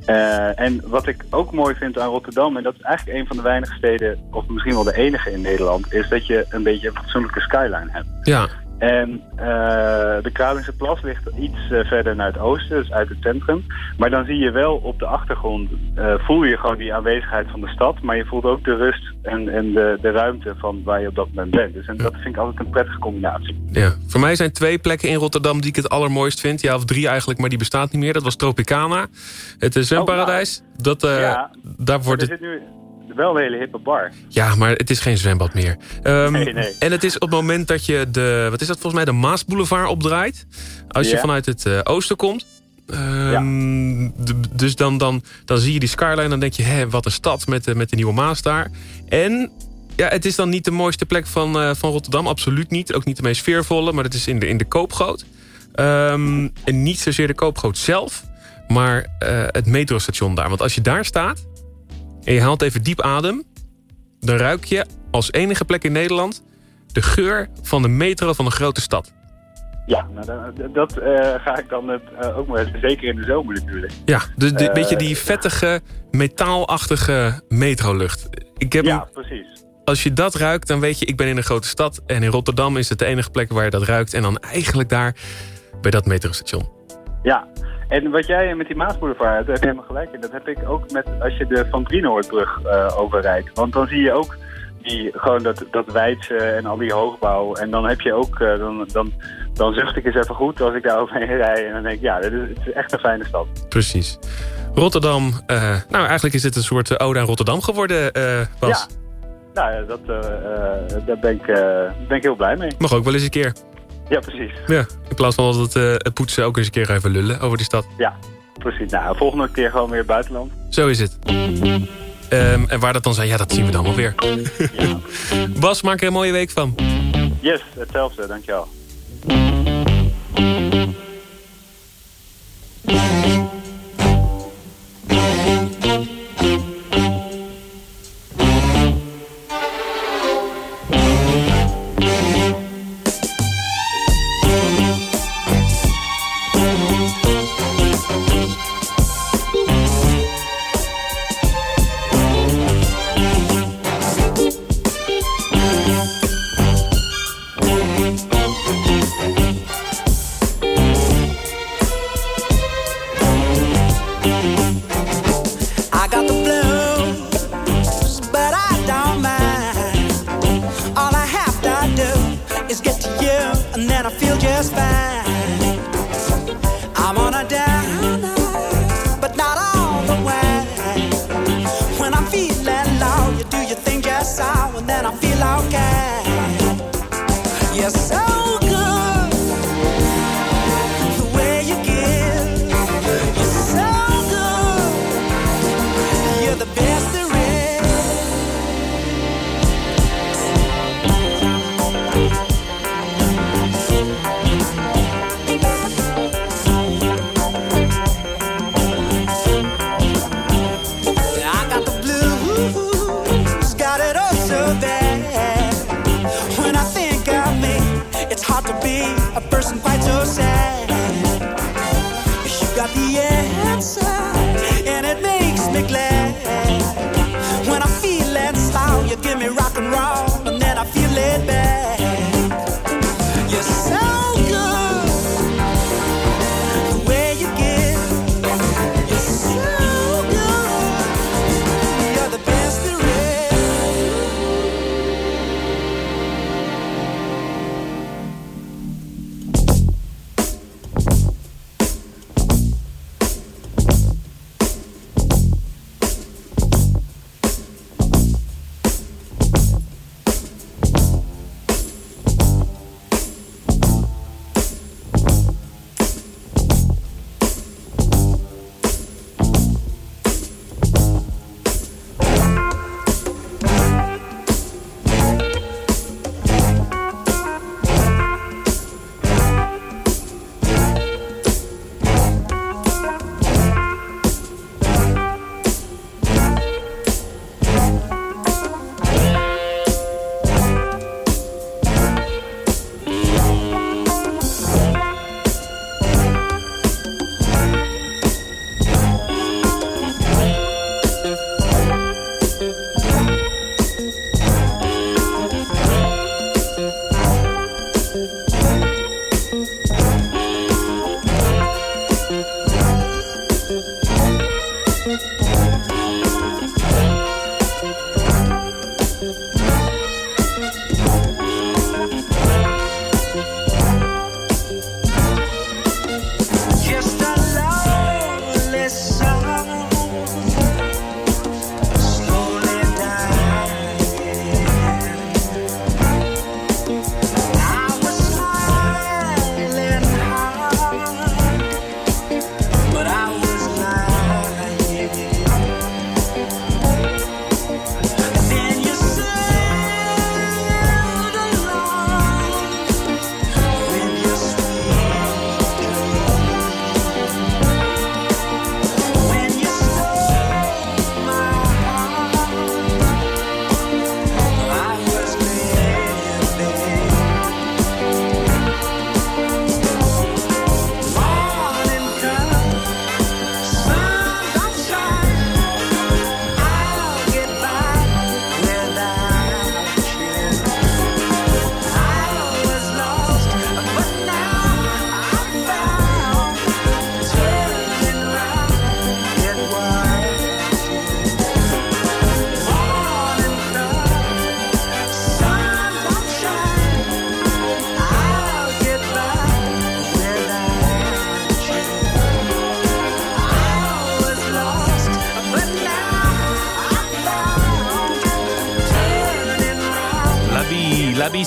Eh, en wat ik ook mooi vind aan Rotterdam, en dat is eigenlijk een van de weinige steden, of misschien wel de enige in Nederland, is dat je een beetje een fatsoenlijke skyline hebt. Ja. En eh, de Kralingse Plas ligt iets eh, verder naar het oosten, dus uit het centrum. Maar dan zie je wel op de achtergrond, eh, voel je gewoon die aanwezigheid van de stad. Maar je voelt ook de rust en, en de, de ruimte van waar je op dat moment bent. Dus en dat vind ik altijd een prettige combinatie. Ja. Voor mij zijn twee plekken in Rotterdam die ik het allermooist vind. Ja, of drie eigenlijk, maar die bestaat niet meer. Dat was Tropicana. Het is zwemparadijs. Dat, eh, Ja, daar wordt het... wel een hele hippe bar. Ja, maar het is geen zwembad meer. Ehm, Nee, nee. En het is op het moment dat je de... Wat is dat volgens mij? De Maasboulevard opdraait. Als je vanuit het eh, oosten komt. Ehm, Dus dan, dan, dan zie je die skyline. Dan denk je, hé, wat een stad met, de- met de nieuwe Maas daar. En ja, het is dan niet de mooiste plek van, eh, van Rotterdam. Absoluut niet. Ook niet de meest sfeervolle. Maar het is in de, in de Koopgoot. Ehm, en niet zozeer de Koopgoot zelf. Maar eh, het metrostation daar. Want als je daar staat... en je haalt even diep adem... dan ruik je als enige plek in Nederland... de geur van de metro van een grote stad. Ja, nou, dat, dat eh, ga ik dan eh, ook maar zeker in de zomer natuurlijk. Ja, dus de, Eh, beetje die vettige, metaalachtige metrolucht. Ik heb, Ja, precies. Als je dat ruikt, dan weet je, ik ben in een grote stad. En in Rotterdam is het de enige plek waar je dat ruikt. En dan eigenlijk daar, bij dat metrostation. Ja, en wat jij met die Maasboulevard hebt, daar heb je helemaal gelijk in. Dat heb ik ook met als je de Van Brienoordbrug eh overrijdt. Want dan zie je ook die, gewoon dat, dat wijdse en al die hoogbouw. En dan heb je ook, eh, dan, dan, dan zucht ik eens even goed als ik daar overheen rijd. En dan denk ik, ja, dit is, het is echt een fijne stad. Precies. Rotterdam, eh, nou eigenlijk is dit een soort eh, ode aan Rotterdam geworden, Bas. Ja, nou ja, dat, daar ben ik, ben ik heel blij mee. Mag ook wel eens een keer. Ja, precies. Ja, in plaats van altijd eh, het poetsen ook eens een keer gaan even lullen over die stad. Ja, precies. Nou, volgende keer gewoon weer buitenland. Zo is het. Ehm, en waar dat dan zijn, ja, dat zien we dan wel weer. Bas, maak er een mooie week van. Yes, hetzelfde. Dankjewel.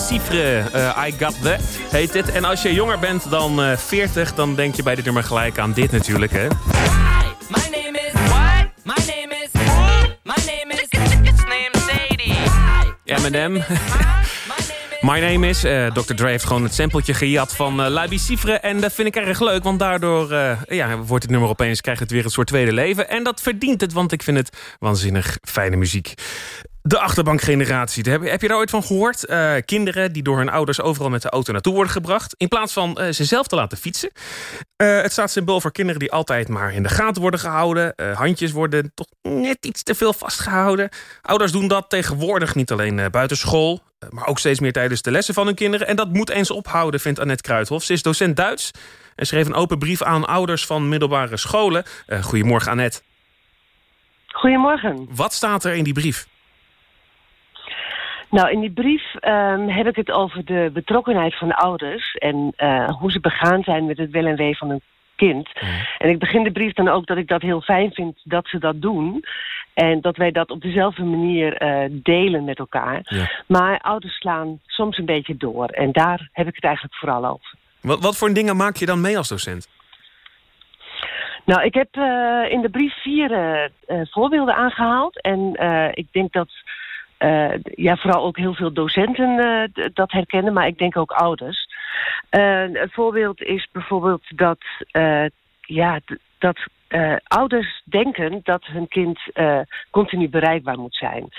Cifre, eh, I Got That heet dit. En als je jonger bent dan eh 40, dan denk je bij dit nummer gelijk aan dit natuurlijk, hè? My name is what? My name is My name is It's name Sadie. Eminem. My name is. eh, Dr. Dre heeft gewoon het sampletje gejat van eh La. En dat vind ik erg leuk, want daardoor eh, ja, wordt het nummer opeens... krijgt het weer een soort tweede leven. En dat verdient het, want ik vind het waanzinnig fijne muziek. De achterbankgeneratie, heb, heb je daar ooit van gehoord? Eh, kinderen die door hun ouders overal met de auto naartoe worden gebracht... in plaats van eh, ze zelf te laten fietsen. Het staat symbool voor kinderen die altijd maar in de gaten worden gehouden. Eh, handjes worden toch net iets te veel vastgehouden. Ouders doen dat tegenwoordig niet alleen buitenschool... eh, maar ook steeds meer tijdens de lessen van hun kinderen. En dat moet eens ophouden, vindt Annette Kruithof. Ze is docent Duits en schreef een open brief aan ouders van middelbare scholen. Eh, goedemorgen, Annette. Goedemorgen. Wat staat er in die brief? Nou, in die brief ehm, heb ik het over de betrokkenheid van ouders en eh, hoe ze begaan zijn met het wel en wee van hun kind. En ik begin de brief dan ook dat ik dat heel fijn vind dat ze dat doen. En dat wij dat op dezelfde manier eh, delen met elkaar. Maar ouders slaan soms een beetje door. En daar heb ik het eigenlijk vooral over. Wat, wat voor dingen maak je dan mee als docent? Nou, ik heb eh, in de brief vier eh, voorbeelden aangehaald. En ik denk dat ja, vooral ook heel veel docenten dat herkennen, maar ik denk ook ouders. Een voorbeeld is bijvoorbeeld dat, ja, dat eh, ouders denken dat hun kind eh, continu bereikbaar moet zijn.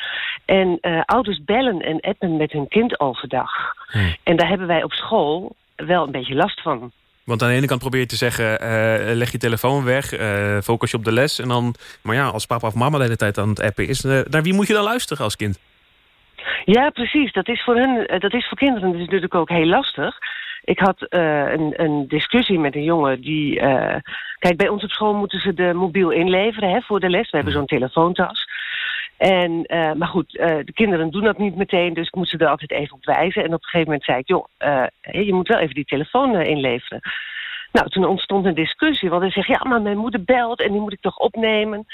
En eh, ouders bellen en appen met hun kind overdag. En daar hebben wij op school wel een beetje last van. Want aan de ene kant probeer je te zeggen, leg je telefoon weg, focus je op de les. En dan, maar ja, als papa of mama de hele tijd aan het appen is, naar wie moet je dan luisteren als kind? Ja, precies. Dat is voor, hun, dat is voor kinderen dus natuurlijk ook heel lastig. Ik had eh, een, een discussie met een jongen die... eh, kijk, bij ons op school moeten ze de mobiel inleveren hè, voor de les. We hebben zo'n telefoontas. En, eh, maar goed, de kinderen doen dat niet meteen, dus ik moest ze er altijd even op wijzen. En op een gegeven moment zei ik, joh, je moet wel even die telefoon inleveren. Nou, toen ontstond een discussie, want hij zegt, ja, maar mijn moeder belt en die moet ik toch opnemen.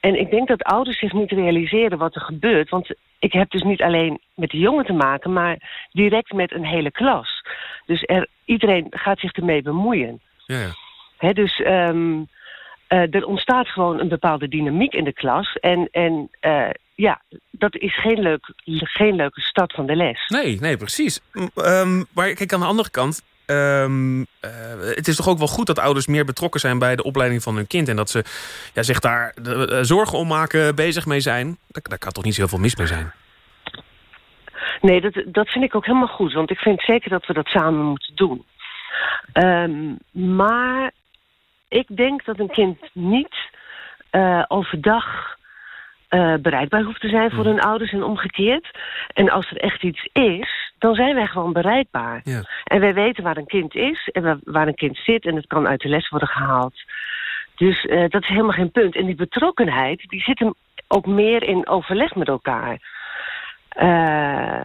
En ik denk dat ouders zich niet realiseren wat er gebeurt. Want ik heb dus niet alleen met de jongen te maken, maar direct met een hele klas. Dus er, iedereen gaat zich ermee bemoeien. Ja, ja. Hè, dus ehm, eh, er ontstaat gewoon een bepaalde dynamiek in de klas. En, en eh, ja, dat is geen, leuk, geen leuke start van de les. Nee, nee, precies. Ehm, maar kijk, aan de andere kant... ehm, eh, het is toch ook wel goed dat ouders meer betrokken zijn bij de opleiding van hun kind. En dat ze ja, zich daar de, eh, zorgen om maken, bezig mee zijn. Daar, daar kan toch niet zoveel mis mee zijn? Nee, dat, dat vind ik ook helemaal goed. Want ik vind zeker dat we dat samen moeten doen. Ehm, maar ik denk dat een kind niet eh, overdag bereikbaar hoeft te zijn voor hun ouders en omgekeerd. En als er echt iets is, dan zijn wij gewoon bereikbaar. En wij weten waar een kind is en wa- waar een kind zit en het kan uit de les worden gehaald. Dus eh, dat is helemaal geen punt. En die betrokkenheid, die zit hem ook meer in overleg met elkaar. Eh,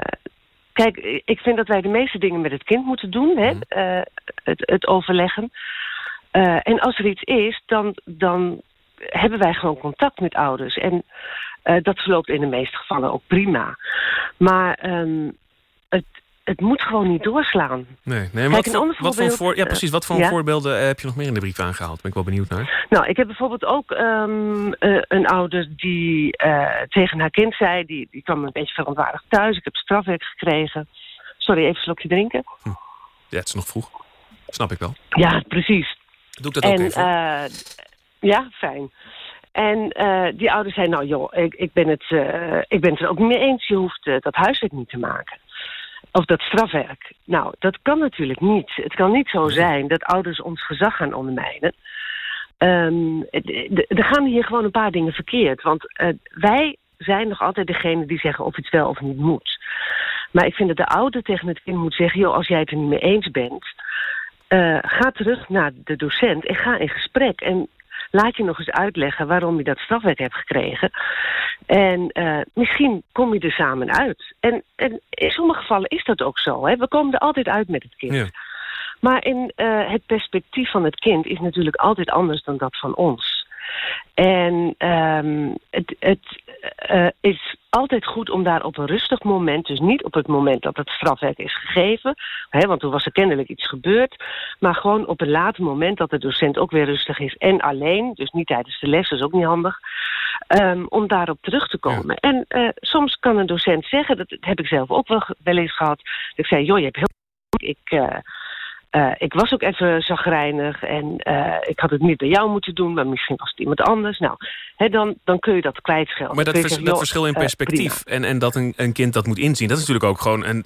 kijk, ik vind dat wij de meeste dingen met het kind moeten doen, hè? eh, het, het overleggen. En als er iets is, dan, dan hebben wij gewoon contact met ouders. En dat verloopt in de meeste gevallen ook prima. Maar ehm, het, het moet gewoon niet doorslaan. Nee, nee Kijk, wat, voor, voorbeeld, voor, ja, eh, precies, wat voor ja? voorbeelden eh, heb je nog meer in de brief aangehaald? Ben ik wel benieuwd naar. Nou, ik heb bijvoorbeeld ook ehm, eh, een ouder die tegen haar kind zei... Die, die kwam een beetje verontwaardigd thuis. Ik heb strafwerk gekregen. Sorry, even een slokje drinken. Ja, het is nog vroeg. Snap ik wel. Ja, precies. Doe ik dat en, ook even? eh, ja, fijn. En die ouder zei, nou joh, ik, ik, ben het, ik ben het er ook niet mee eens. Je hoeft dat huiswerk niet te maken. Of dat strafwerk. Nou, dat kan natuurlijk niet. Het kan niet zo zijn dat ouders ons gezag gaan ondermijnen. D- er gaan hier gewoon een paar dingen verkeerd. Want eh, wij zijn nog altijd degene die zeggen of iets wel of niet moet. Maar ik vind dat de ouder tegen het kind moet zeggen... joh, als jij het er niet mee eens bent... eh, ga terug naar de docent en ga in gesprek. En laat je nog eens uitleggen waarom je dat strafwerk hebt gekregen. En eh, misschien kom je er samen uit. En, en in sommige gevallen is dat ook zo. Hè? We komen er altijd uit met het kind. Maar in eh, het perspectief van het kind is natuurlijk altijd anders dan dat van ons. En ehm, het, het eh, is altijd goed om daar op een rustig moment, dus niet op het moment dat het strafwerk is gegeven, hè, want toen was er kennelijk iets gebeurd, maar gewoon op een later moment dat de docent ook weer rustig is en alleen, dus niet tijdens de les, dat is ook niet handig, ehm, om daarop terug te komen. En eh, soms kan een docent zeggen, dat heb ik zelf ook wel, wel eens gehad, dat ik zei, joh, je hebt heel ik, eh, eh, ik was ook even zagrijnig en eh, ik had het niet bij jou moeten doen, maar misschien was het iemand anders. Nou, hè, dan, dan kun je dat kwijtschelden. Maar dat, Kun je vers- zeggen, dat joh, verschil in eh, perspectief en, en dat een, een kind dat moet inzien... dat is natuurlijk ook gewoon een,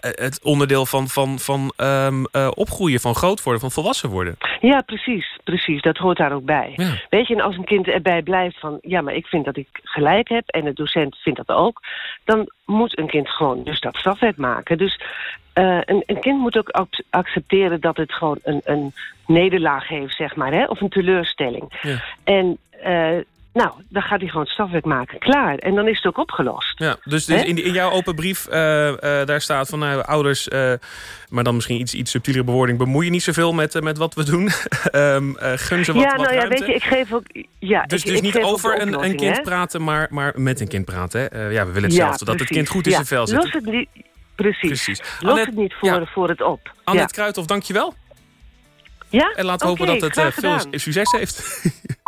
het onderdeel van, van, van ehm, eh, opgroeien, van groot worden, van volwassen worden. Ja, precies, precies. Dat hoort daar ook bij. Weet je, en als een kind erbij blijft van... ja, maar ik vind dat ik gelijk heb en de docent vindt dat ook... dan moet een kind gewoon dus dat strafwerk maken. Dus eh, een, een kind moet ook ac- accepteren dat het gewoon een, een nederlaag heeft, zeg maar. Hè? Of een teleurstelling. En eh, nou, dan gaat hij gewoon het strafwerk maken. Klaar. En dan is het ook opgelost. Ja, dus, dus in, in jouw open brief, eh, eh, daar staat van nou, ouders... eh, maar dan misschien iets, iets subtielere bewoording... bemoei je niet zoveel met, met wat we doen. Ehm, eh, gun ze wat, ja, wat nou ja, ruimte. weet je, ik geef ook... Ja, Dus, ik, dus ik niet over een, een kind hè? praten, maar, maar met een kind praten. Hè? Ja, we willen Ja, hetzelfde. dat het kind goed in Ja, zijn vel zit. Los het niet, precies. Precies. Los Annette- het niet voor, voor het op. Annette ja. Kruithof, dankjewel. Ja? En laten we Oké, hopen dat het veel succes heeft.